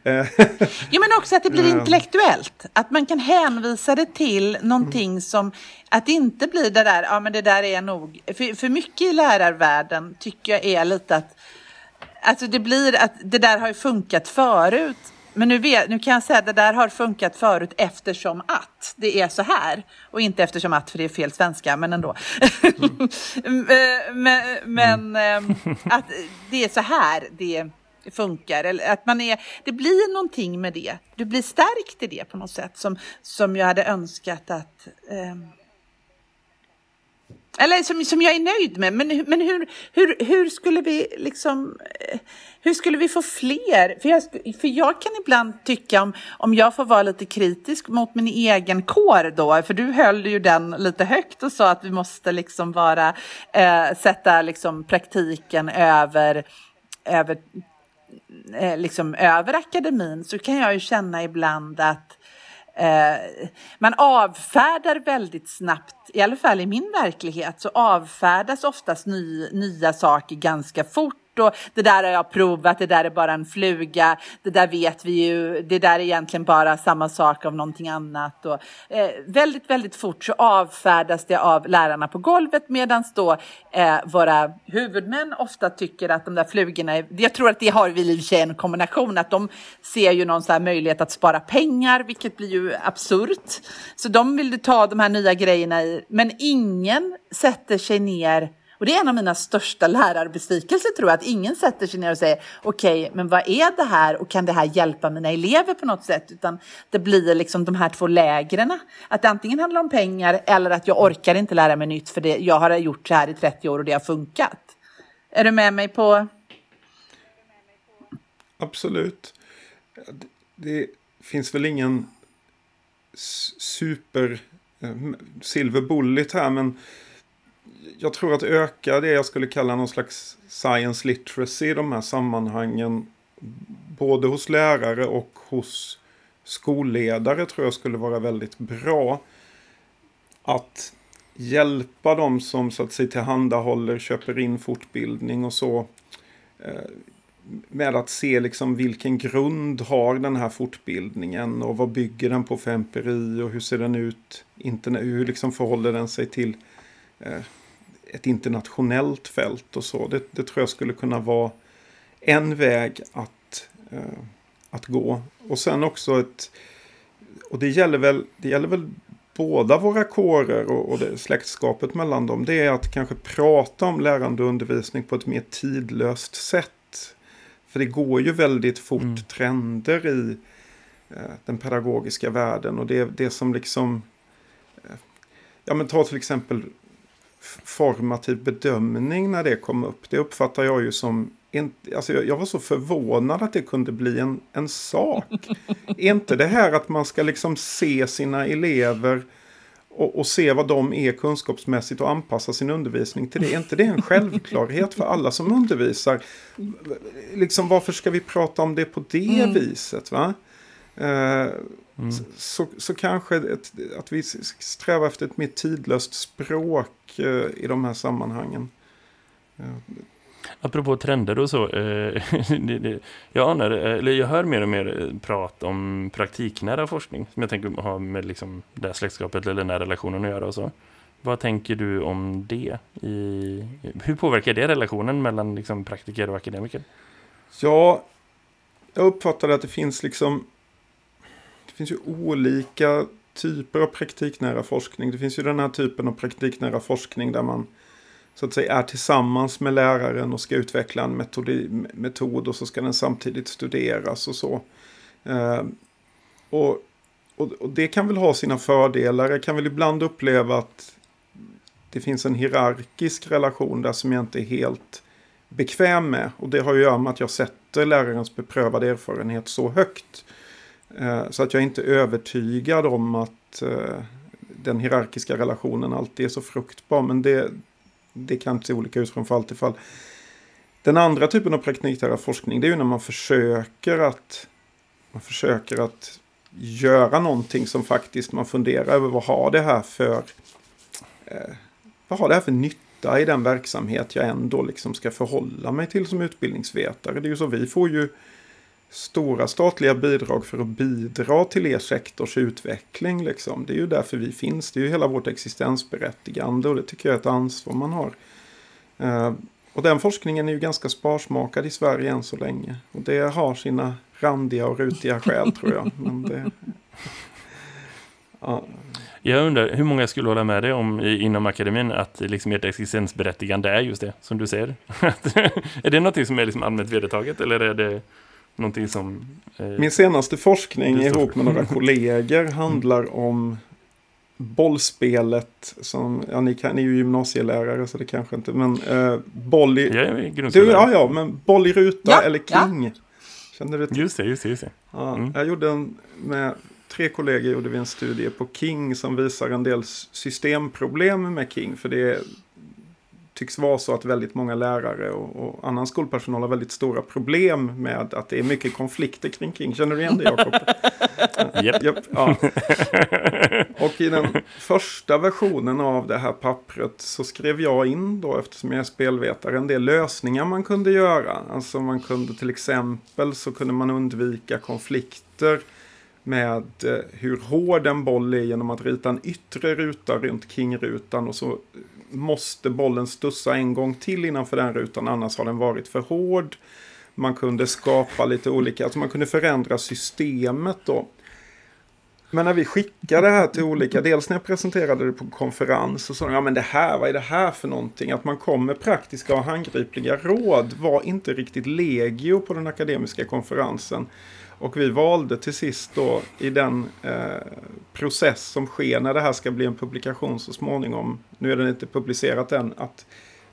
Eh, jo men också att det blir intellektuellt. Att man kan hänvisa det till någonting som... Att det inte blir det där, ja men det där är nog... För, för mycket i lärarvärlden tycker jag är lite att... Alltså det blir att det där har ju funkat förut. Men nu, vet, nu kan jag säga att det där har funkat förut eftersom att det är så här. Och inte eftersom att, för det är fel svenska, men ändå. Mm. men, men mm. att det är så här det funkar. Eller att man är, det blir någonting med det. Du blir stärkt i det på något sätt som, som jag hade önskat att eh, eller som, som jag är nöjd med. Men, men hur, hur, hur skulle vi liksom, eh, hur skulle vi få fler? För jag, för jag kan ibland tycka, om, om jag får vara lite kritisk mot min egen kår då, för du höll ju den lite högt och sa att vi måste liksom vara, eh, sätta liksom praktiken över, över, eh, liksom över akademin, så kan jag ju känna ibland att Eh, man avfärdar väldigt snabbt, i alla fall i min verklighet, så avfärdas oftast ny, nya saker ganska fort och det där har jag provat, det där är bara en fluga, det där vet vi ju, det där är egentligen bara samma sak av någonting annat. Och, eh, väldigt, väldigt fort så avfärdas det av lärarna på golvet medan då eh, våra huvudmän ofta tycker att de där flugorna, är, jag tror att det har vi i och för sig en kombination, att de ser ju någon så här möjlighet att spara pengar, vilket blir ju absurt. Så de vill ta de här nya grejerna i, men ingen sätter sig ner och det är en av mina största lärarbesvikelser tror jag, att ingen sätter sig ner och säger okej, okay, men vad är det här och kan det här hjälpa mina elever på något sätt? Utan det blir liksom de här två lägren. Att det antingen handlar om pengar eller att jag orkar inte lära mig nytt för det, jag har gjort så här i 30 år och det har funkat. Är du med mig på? Absolut. Det finns väl ingen super-Silver eh, bullet här, men jag tror att öka det jag skulle kalla någon slags science literacy i de här sammanhangen. Både hos lärare och hos skolledare tror jag skulle vara väldigt bra. Att hjälpa dem som så att säga tillhandahåller, köper in fortbildning och så. Eh, med att se liksom vilken grund har den här fortbildningen och vad bygger den på för empiri och hur ser den ut? Internet, hur liksom förhåller den sig till eh, ett internationellt fält och så. Det, det, tror jag skulle kunna vara en väg att, eh, att gå. Och sen också ett, och det gäller väl, det gäller väl båda våra kårer och, och det, släktskapet mellan dem. Det är att kanske prata om lärande och undervisning på ett mer tidlöst sätt. För det går ju väldigt fort mm. trender i eh, den pedagogiska världen och det, det som liksom eh, Ja men ta till exempel formativ bedömning när det kom upp. Det uppfattar jag ju som alltså jag, var så förvånad att det kunde bli en, en sak. är inte det här att man ska liksom se sina elever och, och, se vad de är kunskapsmässigt och anpassa sin undervisning till det. Är inte det en självklarhet för alla som undervisar? Liksom varför ska vi prata om det på det mm. viset? Va? Eh, Mm. Så, så kanske ett, att vi strävar efter ett mer tidlöst språk eh, i de här sammanhangen. Apropå trender och så, eh, det, det, jag, anar, eller jag hör mer och mer prat om praktiknära forskning som jag tänker ha med liksom det här släktskapet eller den här relationen att göra och så. Vad tänker du om det? I, hur påverkar det relationen mellan liksom praktiker och akademiker? Ja, jag uppfattar att det finns liksom finns ju olika typer av praktiknära forskning. Det finns ju den här typen av praktiknära forskning där man så att säga är tillsammans med läraren och ska utveckla en metodi, metod och så ska den samtidigt studeras och så. Eh, och, och, och, det kan väl ha sina fördelar. Jag kan väl ibland uppleva att det finns en hierarkisk relation där som jag inte är helt bekväm med. Och det har ju att göra med att jag sätter lärarens beprövade erfarenhet så högt. Eh, så att jag är inte övertygad om att eh, den hierarkiska relationen alltid är så fruktbar. Men det, det kan se olika ut från fall till fall. Den andra typen av praktiknära forskning det är ju när man försöker att man försöker att göra någonting som faktiskt man funderar över vad har det här för eh, vad har det här för nytta i den verksamhet jag ändå liksom ska förhålla mig till som utbildningsvetare. Det är ju så vi får ju stora statliga bidrag för att bidra till er sektors utveckling. Liksom. Det är ju därför vi finns. Det är ju hela vårt existensberättigande och det tycker jag är ett ansvar man har. Eh, och den forskningen är ju ganska sparsmakad i Sverige än så länge. Och det har sina randiga och rutiga skäl tror jag. Men det, ja. Jag undrar, hur många skulle hålla med dig om inom akademin att liksom ert existensberättigande är just det, som du säger? är det något som är liksom allmänt vedertaget eller är det någonting som... Eh, Min senaste forskning ihop med några kollegor handlar om bollspelet som, ja ni, kan, ni är ju gymnasielärare så det kanske inte, men eh, boll i... Jag är du, ja, ja, men boll i ruta ja, eller king. Ja. Känner du till? Just det, just det, just det. Ja, mm. Jag gjorde en, med tre kollegor gjorde vi en studie på king som visar en del systemproblem med king, för det är tycks vara så att väldigt många lärare och, och, annan skolpersonal har väldigt stora problem med att det är mycket konflikter kring kring. Känner du igen det Jakob? Yep. Yep, ja. Och i den första versionen av det här pappret så skrev jag in då eftersom jag är spelvetare en del lösningar man kunde göra. Alltså man kunde till exempel så kunde man undvika konflikter med eh, hur hård en boll är genom att rita en yttre ruta runt kingrutan och så måste bollen stussa en gång till innanför den rutan annars har den varit för hård. Man kunde skapa lite olika, alltså man kunde förändra systemet då. Men när vi skickade det här till olika, dels när jag presenterade det på konferens så sa de, ja men det här, vad är det här för någonting? Att man kom med praktiska och handgripliga råd var inte riktigt legio på den akademiska konferensen. Och vi valde till sist då i den eh, process som sker när det här ska bli en publikation så småningom. Nu är den inte publicerat än. Att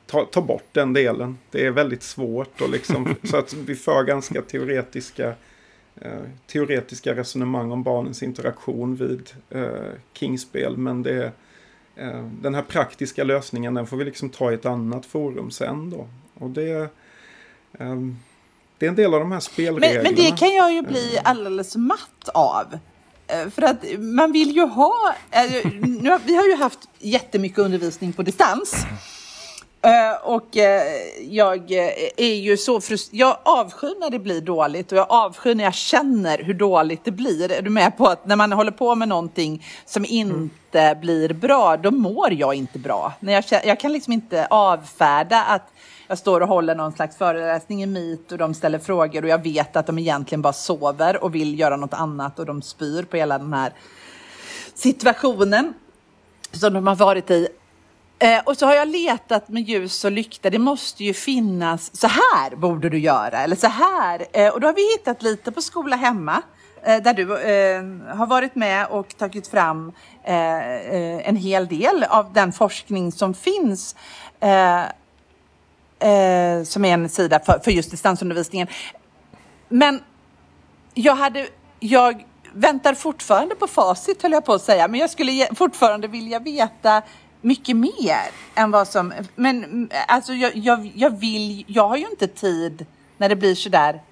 ta, ta bort den delen. Det är väldigt svårt. Och liksom, så att vi för ganska teoretiska, eh, teoretiska resonemang om barnens interaktion vid eh, Kingspel. Men det, eh, den här praktiska lösningen den får vi liksom ta i ett annat forum sen då. Och det... Um, det är en del av de här spelreglerna. Men, men det kan jag ju bli alldeles matt av. Eh, för att man vill ju ha... Eh, nu, vi har ju haft jättemycket undervisning på distans. Eh, och jag är ju så frustrerad. Jag avskyr när det blir dåligt och jag avskyr när jag känner hur dåligt det blir. Är du med på att när man håller på med någonting som inte mm. blir bra, då mår jag inte bra. När jag, jag kan liksom inte avfärda att jag står och håller någon slags föreläsning i MIT och de ställer frågor och jag vet att de egentligen bara sover och vill göra något annat och de spyr på hela den här situationen som de har varit i. Eh, och så har jag letat med ljus och lykta. Det måste ju finnas, så här borde du göra eller så här. Eh, och då har vi hittat lite på Skola Hemma eh, där du eh, har varit med och tagit fram eh, eh, en hel del av den forskning som finns eh, eh, som är en sida för, för just distansundervisningen. Men jag hade, jag väntar fortfarande på facit höll jag på att säga, men jag skulle fortfarande vilja veta mycket mer än vad som, men mm, alltså jag, jag, jag vill, jag har ju inte tid när det blir sådär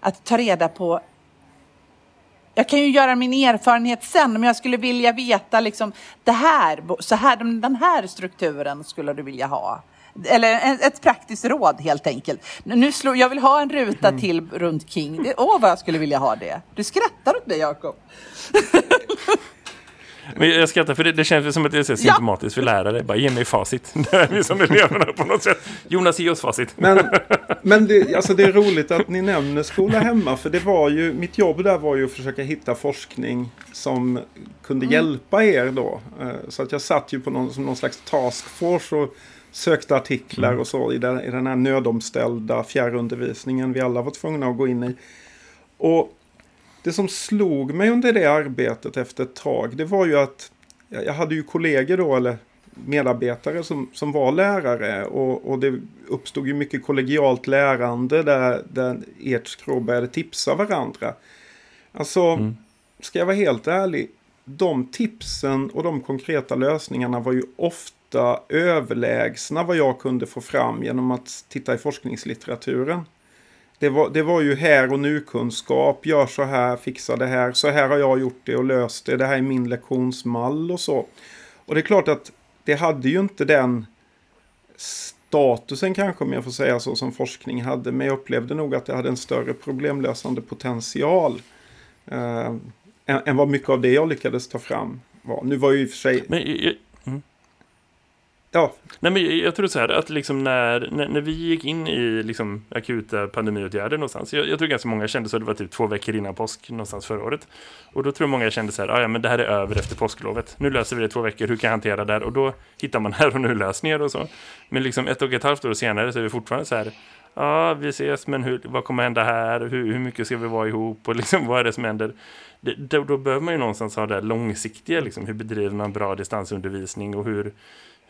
att ta reda på jag kan ju göra min erfarenhet sen, men jag skulle vilja veta liksom det här, så här, den här strukturen skulle du vilja ha. Eller ett praktiskt råd helt enkelt. Nu slår, jag vill ha en ruta mm. till runt King. åh, vad jag skulle vilja ha det. Du skrattar åt mig, Jakob. Men jag skrattar för det, det känns som att det är så symptomatiskt ja. för lärare. Bara ge mig facit. Det är vi som eleverna på något sätt. Jonas, ge oss facit. Men, men det, alltså det är roligt att ni nämner skola hemma. För det var ju, mitt jobb där var ju att försöka hitta forskning som kunde mm. hjälpa er då. Eh, så att jag satt ju på någon, som någon slags taskforce och sökte artiklar mm. och så i den, i den här nödomställda fjärrundervisningen vi alla var tvungna att gå in i. Och det som slog mig under det arbetet efter ett tag, det var ju att jag hade ju kollegor då, eller medarbetare som, som var lärare och, och det uppstod ju mycket kollegialt lärande där, där ert skrå började tipsa varandra. Alltså, mm. ska jag vara helt ärlig, de tipsen och de konkreta lösningarna var ju ofta ofta överlägsna vad jag kunde få fram genom att titta i forskningslitteraturen. Det var, det var ju här och nu-kunskap, gör så här, fixa det här, så här har jag gjort det och löst det, det här är min lektionsmall och så. Och det är klart att det hade ju inte den statusen kanske, om jag får säga så, som forskning hade. Men jag upplevde nog att det hade en större problemlösande potential. Eh, än, än vad mycket av det jag lyckades ta fram var. Nu var ju i och för sig... Men. Ja. Nej, men jag tror så här att liksom när, när, när vi gick in i liksom akuta pandemiåtgärder någonstans. Jag, jag tror ganska många kände så. Det var typ två veckor innan påsk någonstans förra året. Och då tror jag många kände så här. Ah, ja, men det här är över efter påsklovet. Nu löser vi det två veckor. Hur kan jag hantera det här? Och då hittar man här och nu lösningar och så. Men liksom ett och ett halvt år senare så är vi fortfarande så här. Ja, ah, vi ses, men hur, vad kommer hända här? Hur, hur mycket ska vi vara ihop? Och liksom, vad är det som händer? Det, då, då behöver man ju någonstans ha det här långsiktiga. Liksom, hur bedriver man bra distansundervisning och hur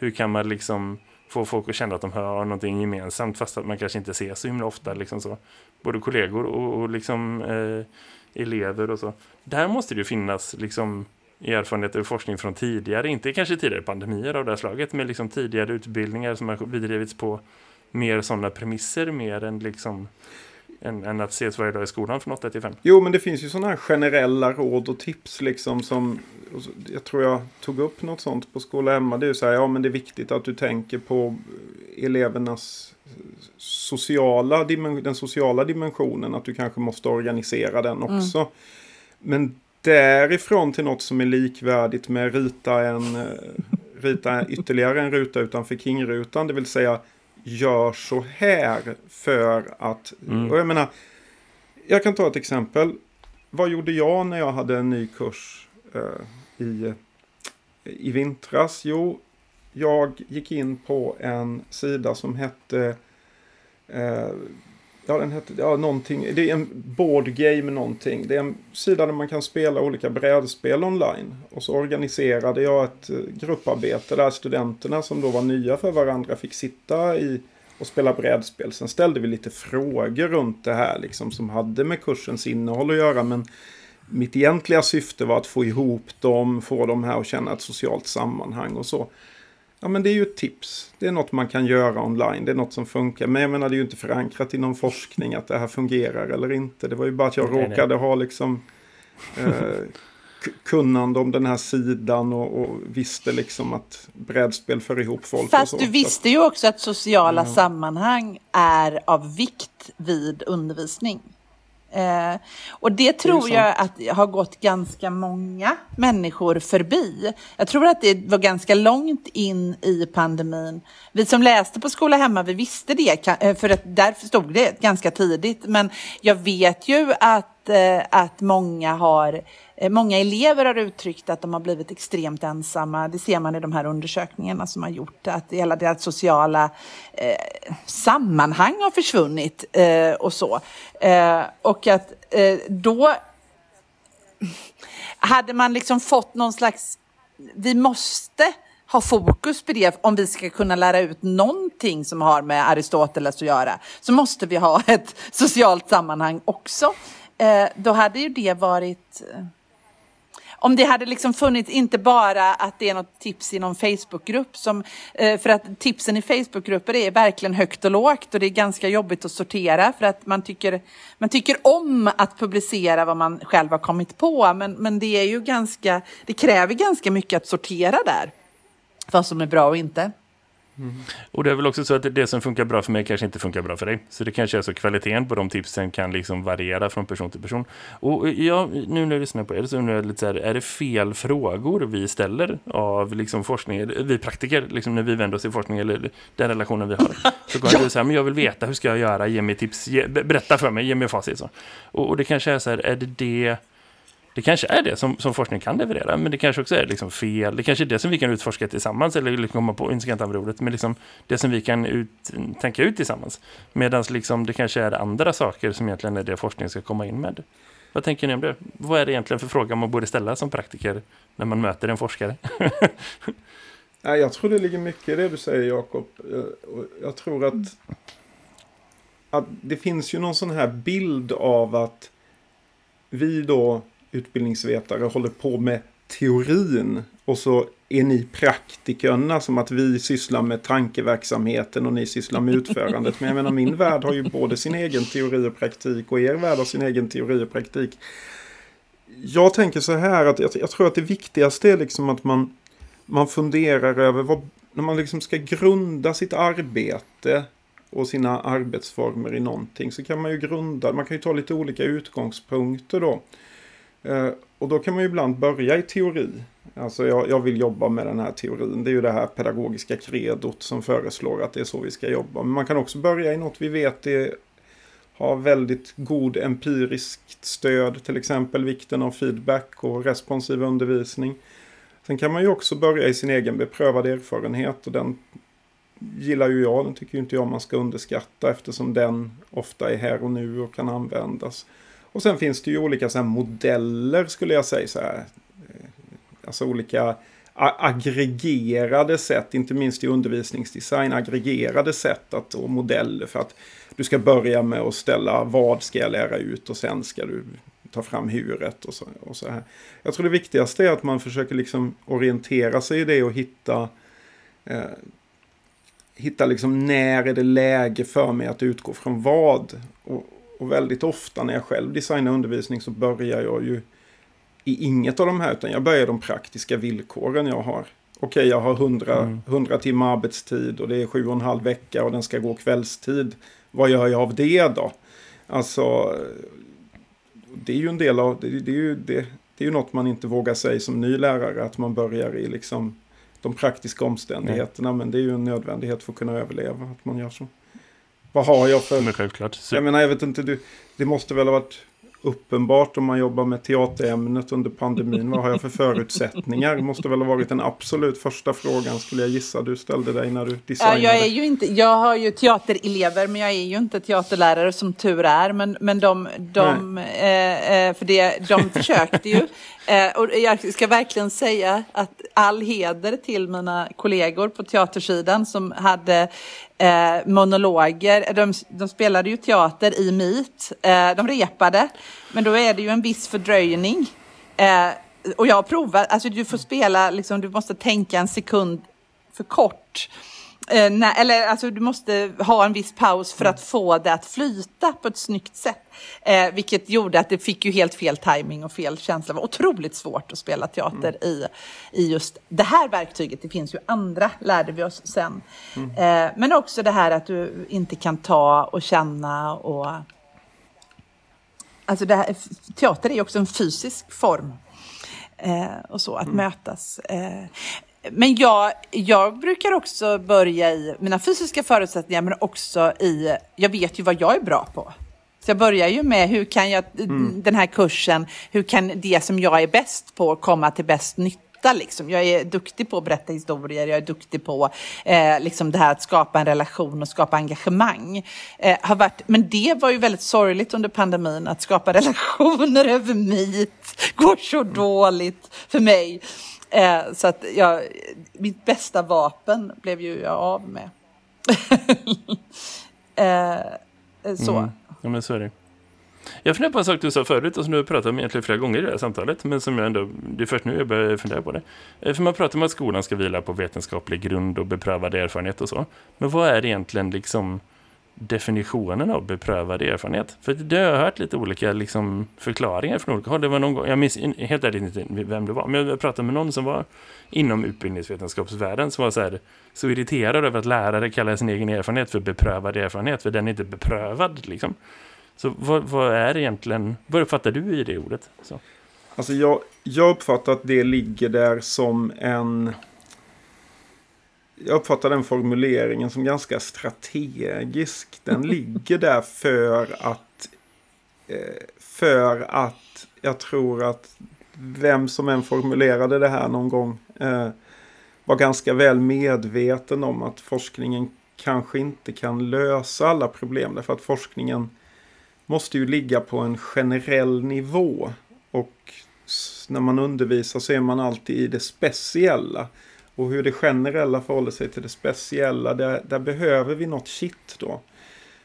hur kan man liksom få folk att känna att de har någonting gemensamt fast att man kanske inte ser så himla ofta liksom så. Både kollegor och, och liksom eh, elever och så. Där måste det ju finnas liksom erfarenheter och forskning från tidigare, inte kanske tidigare pandemier av det här slaget, men liksom tidigare utbildningar som har bedrivits på mer sådana premisser, mer än liksom än, än att ses varje dag i skolan från 8 till 5. Jo, men det finns ju sådana här generella råd och tips liksom som jag tror jag tog upp något sånt på Skola Hemma. Det är ju så här, ja men det är viktigt att du tänker på elevernas sociala, den sociala dimensionen, att du kanske måste organisera den mm. också. Mm. Men därifrån till något som är likvärdigt med rita en eh, rita ytterligare en ruta utanför King-rutan, det vill säga gör så här för att... Mm. Och jag menar, jag kan ta ett exempel. Vad gjorde jag när jag hade en ny kurs eh, i, i vintras? Jo, jag gick in på en sida som hette eh, Ja, den hette, ja, någonting. Det är en board game någonting. Det är en sida där man kan spela olika brädspel online. Och så organiserade jag ett eh, grupparbete där studenterna som då var nya för varandra fick sitta i och spela brädspel. Sen ställde vi lite frågor runt det här liksom som hade med kursens innehåll att göra. Men mitt egentliga syfte var att få ihop dem, få dem här att känna ett socialt sammanhang och så. Ja men det är ju ett tips. Det är något man kan göra online. Det är något som funkar. Men jag menar det är ju inte förankrat i någon forskning att det här fungerar eller inte. Det var ju bara att jag nej, råkade nej. ha liksom eh, kunnande om den här sidan och, och, visste liksom att brädspel för ihop folk. Fast så, du visste ju också att sociala ja. sammanhang är av vikt vid undervisning. Eh, och det tror det jag att har gått ganska många människor förbi. Jag tror att det var ganska långt in i pandemin. Vi som läste på Skola Hemma, vi visste det, eh, för att där stod det ganska tidigt. Men jag vet ju att, eh, att många har Eh, många elever har uttryckt att de har blivit extremt ensamma. Det ser man i de här undersökningarna som har gjort att hela deras sociala eh, sammanhang har försvunnit eh, och så. Eh, och att eh, då hade man liksom fått någon slags, vi måste ha fokus på det om vi ska kunna lära ut någonting som har med Aristoteles att göra. Så måste vi ha ett socialt sammanhang också. Eh, då hade ju det varit eh, om det hade liksom funnits, inte bara att det är något tips i någon Facebookgrupp som, eh, för att tipsen i Facebookgrupper är verkligen högt och lågt och det är ganska jobbigt att sortera för att man tycker, man tycker om att publicera vad man själv har kommit på men, men det är ju ganska, det kräver ganska mycket att sortera där vad som är bra och inte. Mm. Och det är väl också så att det som funkar bra för mig kanske inte funkar bra för dig. Så det kanske är så kvaliteten på de tipsen kan liksom variera från person till person. Och jag, nu när jag lyssnar på er så undrar jag lite så här, är det fel frågor vi ställer av liksom forskning, vi praktiker, liksom när vi vänder oss till forskning eller den relationen vi har. Så går ja. du så här, men jag vill veta, hur ska jag göra? Ge mig tips, ge, berätta för mig, ge mig facit. Så. Och, och det kanske är så här, är det det det kanske är det som, som forskning kan leverera, men det kanske också är liksom fel. Det kanske är det som vi kan utforska tillsammans, eller liksom komma på, inte ska ordet, men liksom det som vi kan ut, tänka ut tillsammans. Medan liksom det kanske är andra saker som egentligen är det forskningen ska komma in med. Vad tänker ni om det? Vad är det egentligen för fråga man borde ställa som praktiker när man möter en forskare? jag tror det ligger mycket i det du säger Jakob. Eh, jag tror att, att det finns ju någon sån här bild av att vi då utbildningsvetare håller på med teorin och så är ni praktikerna som att vi sysslar med tankeverksamheten och ni sysslar med utförandet. Men jag menar min värld har ju både sin egen teori och praktik och er värld har sin egen teori och praktik. Jag tänker så här att jag, jag tror att det viktigaste är liksom att man, man funderar över vad, när man liksom ska grunda sitt arbete och sina arbetsformer i någonting så kan man ju grunda, man kan ju ta lite olika utgångspunkter då. Eh, och då kan man ju ibland börja i teori. Alltså jag, jag, vill jobba med den här teorin. Det är ju det här pedagogiska kredot som föreslår att det är så vi ska jobba. Men man kan också börja i något vi vet är, har väldigt god empiriskt stöd. Till exempel vikten av feedback och responsiv undervisning. Sen kan man ju också börja i sin egen beprövade erfarenhet. Och den gillar ju jag. Den tycker inte jag man ska underskatta eftersom den ofta är här och nu och kan användas. Och sen finns det ju olika så modeller skulle jag säga. Så här. Eh, alltså olika aggregerade sätt, inte minst i undervisningsdesign, aggregerade sätt att, och modeller för att du ska börja med att ställa vad ska jag lära ut och sen ska du ta fram huret och så, och så här. Jag tror det viktigaste är att man försöker liksom orientera sig i det och hitta eh, hitta liksom när är det läge för mig att utgå från vad. Och, och väldigt ofta när jag själv designar undervisning så börjar jag ju i inget av de här utan jag börjar de praktiska villkoren jag har. Okej, jag har 100, mm. 100 timmar arbetstid och det är sju och en halv vecka och den ska gå kvällstid. Vad gör jag av det då? Alltså, det är ju en del av, det, det är ju det, det är ju något man inte vågar säga som ny lärare, att man börjar i liksom de praktiska omständigheterna. Nej. Men det är ju en nödvändighet för att kunna överleva, att man gör så. Vad har jag för... Men självklart. Så. Jag menar, jag vet inte, du, det måste väl ha varit uppenbart om man jobbar med teaterämnet under pandemin. Vad har jag för förutsättningar? Det måste väl ha varit den absolut första frågan skulle jag gissa du ställde dig när du designade. Jag, är ju inte, jag har ju teaterelever men jag är ju inte teaterlärare som tur är. Men, men de, de, eh, eh, för det, de försökte ju. Eh, och jag ska verkligen säga att all heder till mina kollegor på teatersidan som hade eh, monologer. De, de, spelade ju teater i Meet. Eh, de repade, men då är det ju en viss fördröjning. Eh, och jag har provat, alltså du får spela, liksom, du måste tänka en sekund för kort. Eh, nej, eller alltså du måste ha en viss paus för att få det att flyta på ett snyggt sätt. Eh, vilket gjorde att det fick ju helt fel timing och fel känsla. Det var otroligt svårt att spela teater mm. i, i just det här verktyget. Det finns ju andra, lärde vi oss sen. Mm. Eh, men också det här att du inte kan ta och känna och... Alltså här, teater är ju också en fysisk form. Eh, och så, att mm. mötas. Men jag, jag brukar också börja i mina fysiska förutsättningar men också i, jag vet ju vad jag är bra på. Så jag börjar ju med hur kan jag, mm. den här kursen, hur kan det som jag är bäst på komma till bäst nytta? Liksom. Jag är duktig på att berätta historier, jag är duktig på eh, liksom det här att skapa en relation och skapa engagemang. Eh, har varit, men det var ju väldigt sorgligt under pandemin, att skapa relationer över Meet går så dåligt för mig. Eh, så att jag, mitt bästa vapen blev ju jag av med. eh, så. Mm. Ja, men så är det. Jag funderar på en sak du sa förut och som du har pratat om egentligen flera gånger i det här samtalet. Men som jag ändå, det är först nu jag börjar fundera på det. Eh, för man pratar om att skolan ska vila på vetenskaplig grund och beprövad erfarenhet och så. Men vad är egentligen liksom definitionen av beprövad erfarenhet. För det har jag hört lite olika liksom, förklaringar från olika håll. Det var någon gång, jag minns helt ärligt inte vem det var, men jag pratade med någon som var inom utbildningsvetenskapsvärlden som var så, här, så irriterad över att lärare kallar sin egen erfarenhet för beprövad erfarenhet, för den är inte beprövad. Liksom. Så vad, vad är egentligen, vad uppfattar du i det ordet? Så. Alltså jag, jag uppfattar att det ligger där som en jag uppfattar den formuleringen som ganska strategisk. Den ligger där för att, eh, för att jag tror att vem som än formulerade det här någon gång eh, var ganska väl medveten om att forskningen kanske inte kan lösa alla problem. Därför att forskningen måste ju ligga på en generell nivå. Och när man undervisar så är man alltid i det speciella. Och hur det generella förhåller sig till det speciella, där, där behöver vi något shit då.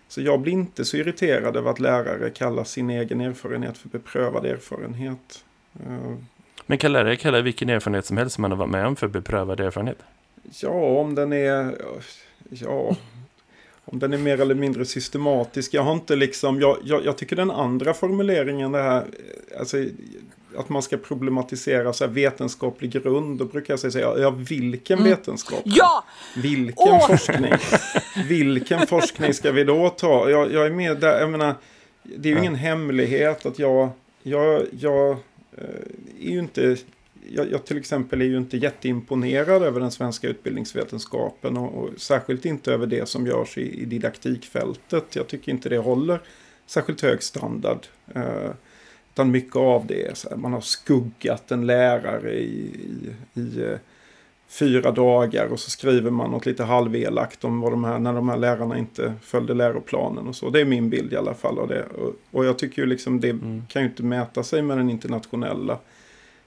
Så jag blir inte så irriterad över att lärare kallar sin egen erfarenhet för beprövad erfarenhet. Eh, Men kan lärare kalla vilken erfarenhet som helst som man har varit med om för beprövad erfarenhet? Ja, om den är... Ja, om den är mer eller mindre systematisk. Jag har inte liksom... Jag, jag, jag tycker den andra formuleringen, det här... Alltså, att man ska problematisera så vetenskaplig grund. Då brukar jag säga, ja vilken mm. vetenskap? Ja! Vilken oh! forskning? vilken forskning ska vi då ta? Jag, jag är med där, jag menar, det är ju ja. ingen hemlighet att jag, jag, jag eh, är ju inte, jag, jag, till exempel är ju inte jätteimponerad över den svenska utbildningsvetenskapen och, och särskilt inte över det som görs i, i didaktikfältet. Jag tycker inte det håller särskilt hög standard. Uh, utan mycket av det man har skuggat en lärare i, i, i eh, fyra dagar och så skriver man något lite halvelakt om vad de här, när de här lärarna inte följde läroplanen och så. Det är min bild i alla fall av det. Och, och jag tycker ju liksom det mm. kan ju inte mäta sig med den internationella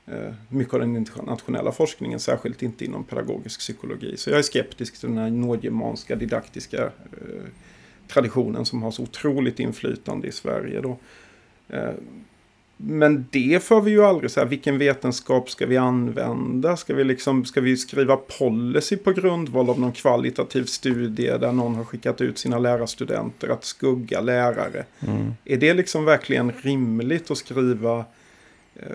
eh, mycket av den internationella forskningen, särskilt inte inom pedagogisk psykologi. Så jag är skeptisk till den här nordgermanska didaktiska eh, traditionen som har så otroligt inflytande i Sverige. Då. Eh, men det får vi ju aldrig så här, vilken vetenskap ska vi använda? Ska vi, liksom, ska vi skriva policy på grundval av någon kvalitativ studie där någon har skickat ut sina lärarstudenter att skugga lärare? Mm. Är det liksom verkligen rimligt att skriva eh,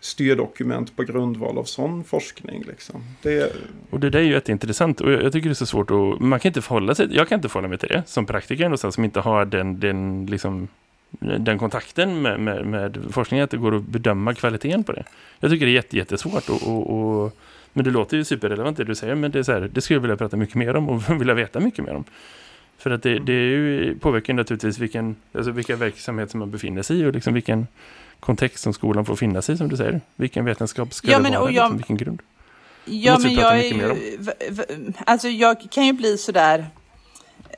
styrdokument på grundval av sån forskning? Liksom? Det... Och det där är ju jätteintressant och jag, tycker det är så svårt att, man kan inte förhålla sig, jag kan inte förhålla mig till det som praktiker som inte har den, den liksom den kontakten med, med, med forskningen att det går att bedöma kvaliteten på det. Jag tycker det är jätte, jättesvårt och, och, och, men det låter ju superrelevant det du säger men det, är så här, det skulle jag vilja prata mycket mer om och vilja veta mycket mer om. För att det, det är ju, påverkar naturligtvis vilken, alltså vilka verksamhet som man befinner sig i och liksom vilken kontext som skolan får finna sig som du säger. Vilken vetenskap ska Ja, det men, vara, och jag- liksom, vilken grund. Ja, men jag är alltså jag kan ju bli sådär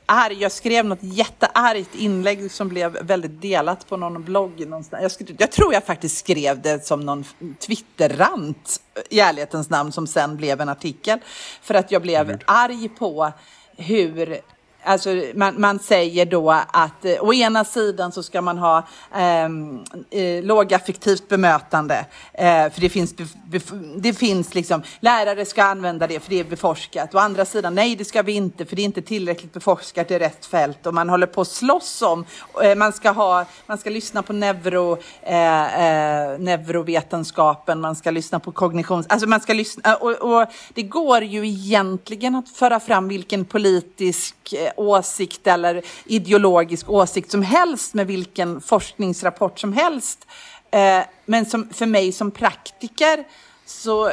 arg. Jag skrev något jätteargt inlägg som blev väldigt delat på någon blogg någonstans. Jag, skrev, jag tror jag faktiskt skrev det som någon Twitterrant i ärlighetens namn som sen blev en artikel. För att jag blev arg på hur Alltså man, man säger då att eh, å ena sidan så ska man ha ehm, eh, lågaffektivt bemötande. Eh, för det finns, bef, bef, det finns liksom, lärare ska använda det för det är beforskat. Å andra sidan, nej det ska vi inte för det är inte tillräckligt beforskat i rätt fält. Och man håller på att slåss om, eh, man, ska ha, man ska lyssna på neuro, eh, eh, neurovetenskapen, man ska lyssna på kognition, alltså man ska lyssna, eh, och, och det går ju egentligen att föra fram vilken politisk eh, åsikt eller ideologisk åsikt som helst med vilken forskningsrapport som helst. Eh, men som, för mig som praktiker så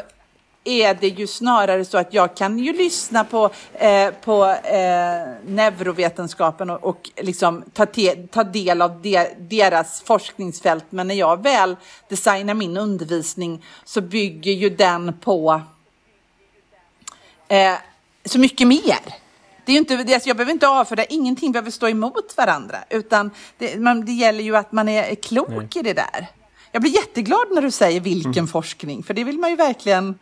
är det ju snarare så att jag kan ju lyssna på, eh, på eh, neurovetenskapen och, och liksom ta, te, ta del av de, deras forskningsfält. Men när jag väl designar min undervisning så bygger ju den på eh, så mycket mer. Det är inte, alltså jag behöver inte avfärda, ingenting behöver stå emot varandra. Utan det, man, det gäller ju att man är klok Nej. i det där. Jag blir jätteglad när du säger vilken Mm. forskning, för det vill man ju verkligen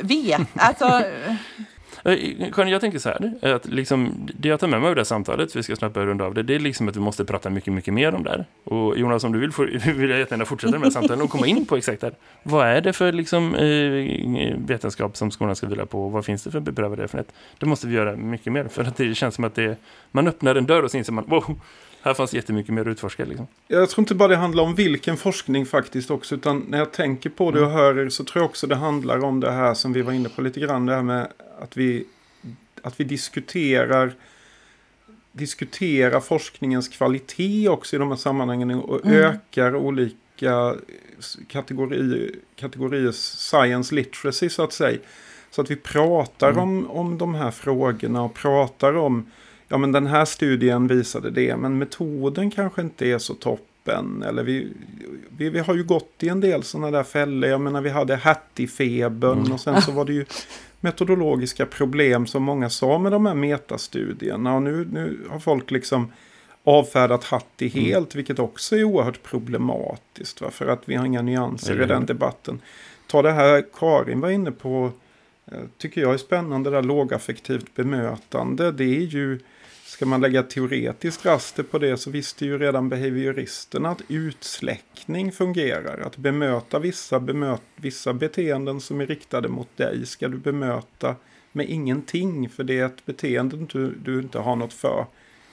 veta. Alltså, Eh, Karin, jag tänker så här, eh, att liksom, det jag tar med mig av det här samtalet, vi ska snabbt börja runda av det, det är liksom att vi måste prata mycket, mycket mer om det här. Och Jonas, om du vill, får, vill jag jättegärna fortsätta med de här samtalen och komma in på exakt det här. Vad är det för liksom, eh, vetenskap som skolan ska vila på och vad finns det för beprövad erfarenhet? Det måste vi göra mycket mer, för att det känns som att det, man öppnar en dörr och så inser man, wow, här fanns jättemycket mer att utforska. Liksom. Jag tror inte bara det handlar om vilken forskning faktiskt också. Utan när jag tänker på det och hör er så tror jag också det handlar om det här som vi var inne på lite grann. Det här med att vi, att vi diskuterar, diskuterar forskningens kvalitet också i de här sammanhangen. Och ökar olika kategorier, kategorier science literacy så att säga. Så att vi pratar om, om de här frågorna och pratar om ja men den här studien visade det, men metoden kanske inte är så toppen. Eller vi, vi, vi har ju gått i en del sådana där fällor. Jag menar vi hade Hattie-febern och sen så var det ju metodologiska problem som många sa med de här metastudierna. Och nu, nu har folk liksom avfärdat Hattie helt, vilket också är oerhört problematiskt. Va? För att vi har inga nyanser Eller i den debatten. Ta det här Karin var inne på, eh, tycker jag är spännande, det där lågaffektivt bemötande. Det är ju, ska man lägga teoretiskt raster på det så visste ju redan behavioristerna att utsläckning fungerar. Att bemöta vissa, bemöt, vissa beteenden som är riktade mot dig ska du bemöta med ingenting. För det är ett beteende du, du inte har något för.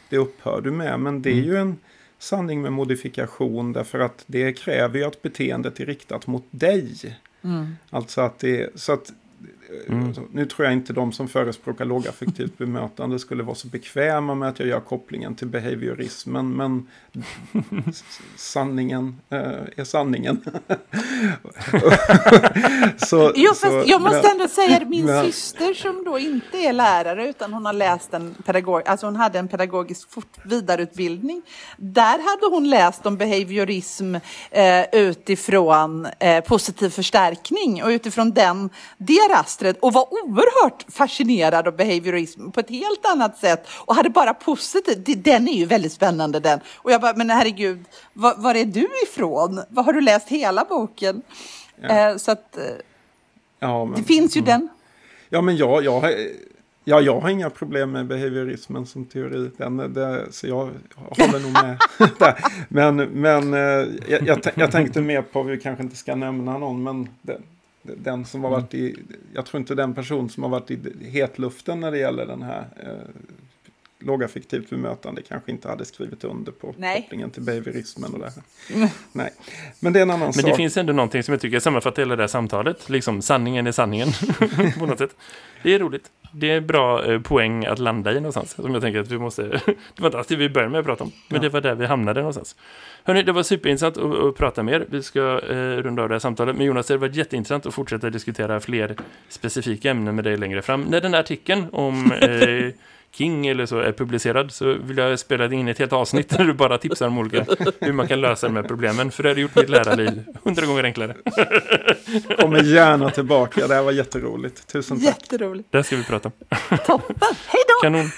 Det upphör du med. Men det är ju en sanning med modifikation därför att det kräver ju att beteendet är riktat mot dig. Alltså att det så att Mm. så Nu tror jag inte de som förespråkar lågaffektivt bemötande skulle vara så bekväma med att jag gör kopplingen till behaviorismen. Men sanningen eh, är sanningen. så, jo, så- fast jag måste men- ändå säga att min men- syster som då inte är lärare utan hon har läst en pedagog, alltså hon hade en pedagogisk fort, vidareutbildning. Där hade hon läst om behaviorism eh, utifrån eh, positiv förstärkning och utifrån den, det rastret och var oerhört fascinerad av behaviorism på ett helt annat sätt och hade bara positivt. Det- Den är ju väldigt spännande den. Och jag bara, men herregud, var, var är du ifrån? Var har du läst hela boken? Eh, så att eh, Ja, men, det finns ju den. Ja, men jag, jag, Ja, jag har inga problem med behaviorismen som teori. Den, det, så jag håller nog med där. Men, men eh, jag, jag, jag tänkte mer på, vi kanske inte ska nämna någon, men den, den som har varit i, jag tror inte den person som har varit i hetluften när det gäller den här eh, lågaffektivt bemötande kanske inte hade skrivit under på Nej. kopplingen till behaviorismen och det här. Nej, men det är en annan Men sak. det finns ändå någonting som jag tycker sammanfattar hela det här samtalet. Liksom sanningen är sanningen. på något sätt. Det är roligt. Det är bra eh, poäng att landa i någonstans. Som jag tänker att vi måste... det var inte alls det vi började med att prata om. Men Ja. det var där vi hamnade någonstans. Hörrni, det var superintressant att, att prata med er. Vi ska eh, runda av det här samtalet. Men Jonas, det har varit jätteintressant att fortsätta diskutera fler specifika ämnen med dig längre fram. När den här artikeln om eh, King eller så är publicerad så vill jag spela in ett helt avsnitt där du bara tipsar om olika hur man kan lösa de här problemen. För det hade gjort mitt lärarliv hundra gånger enklare. Kommer gärna tillbaka, det här var jätteroligt. Tusen tack. Jätteroligt. Det ska vi prata om. Toppen. Hej då! Kanon.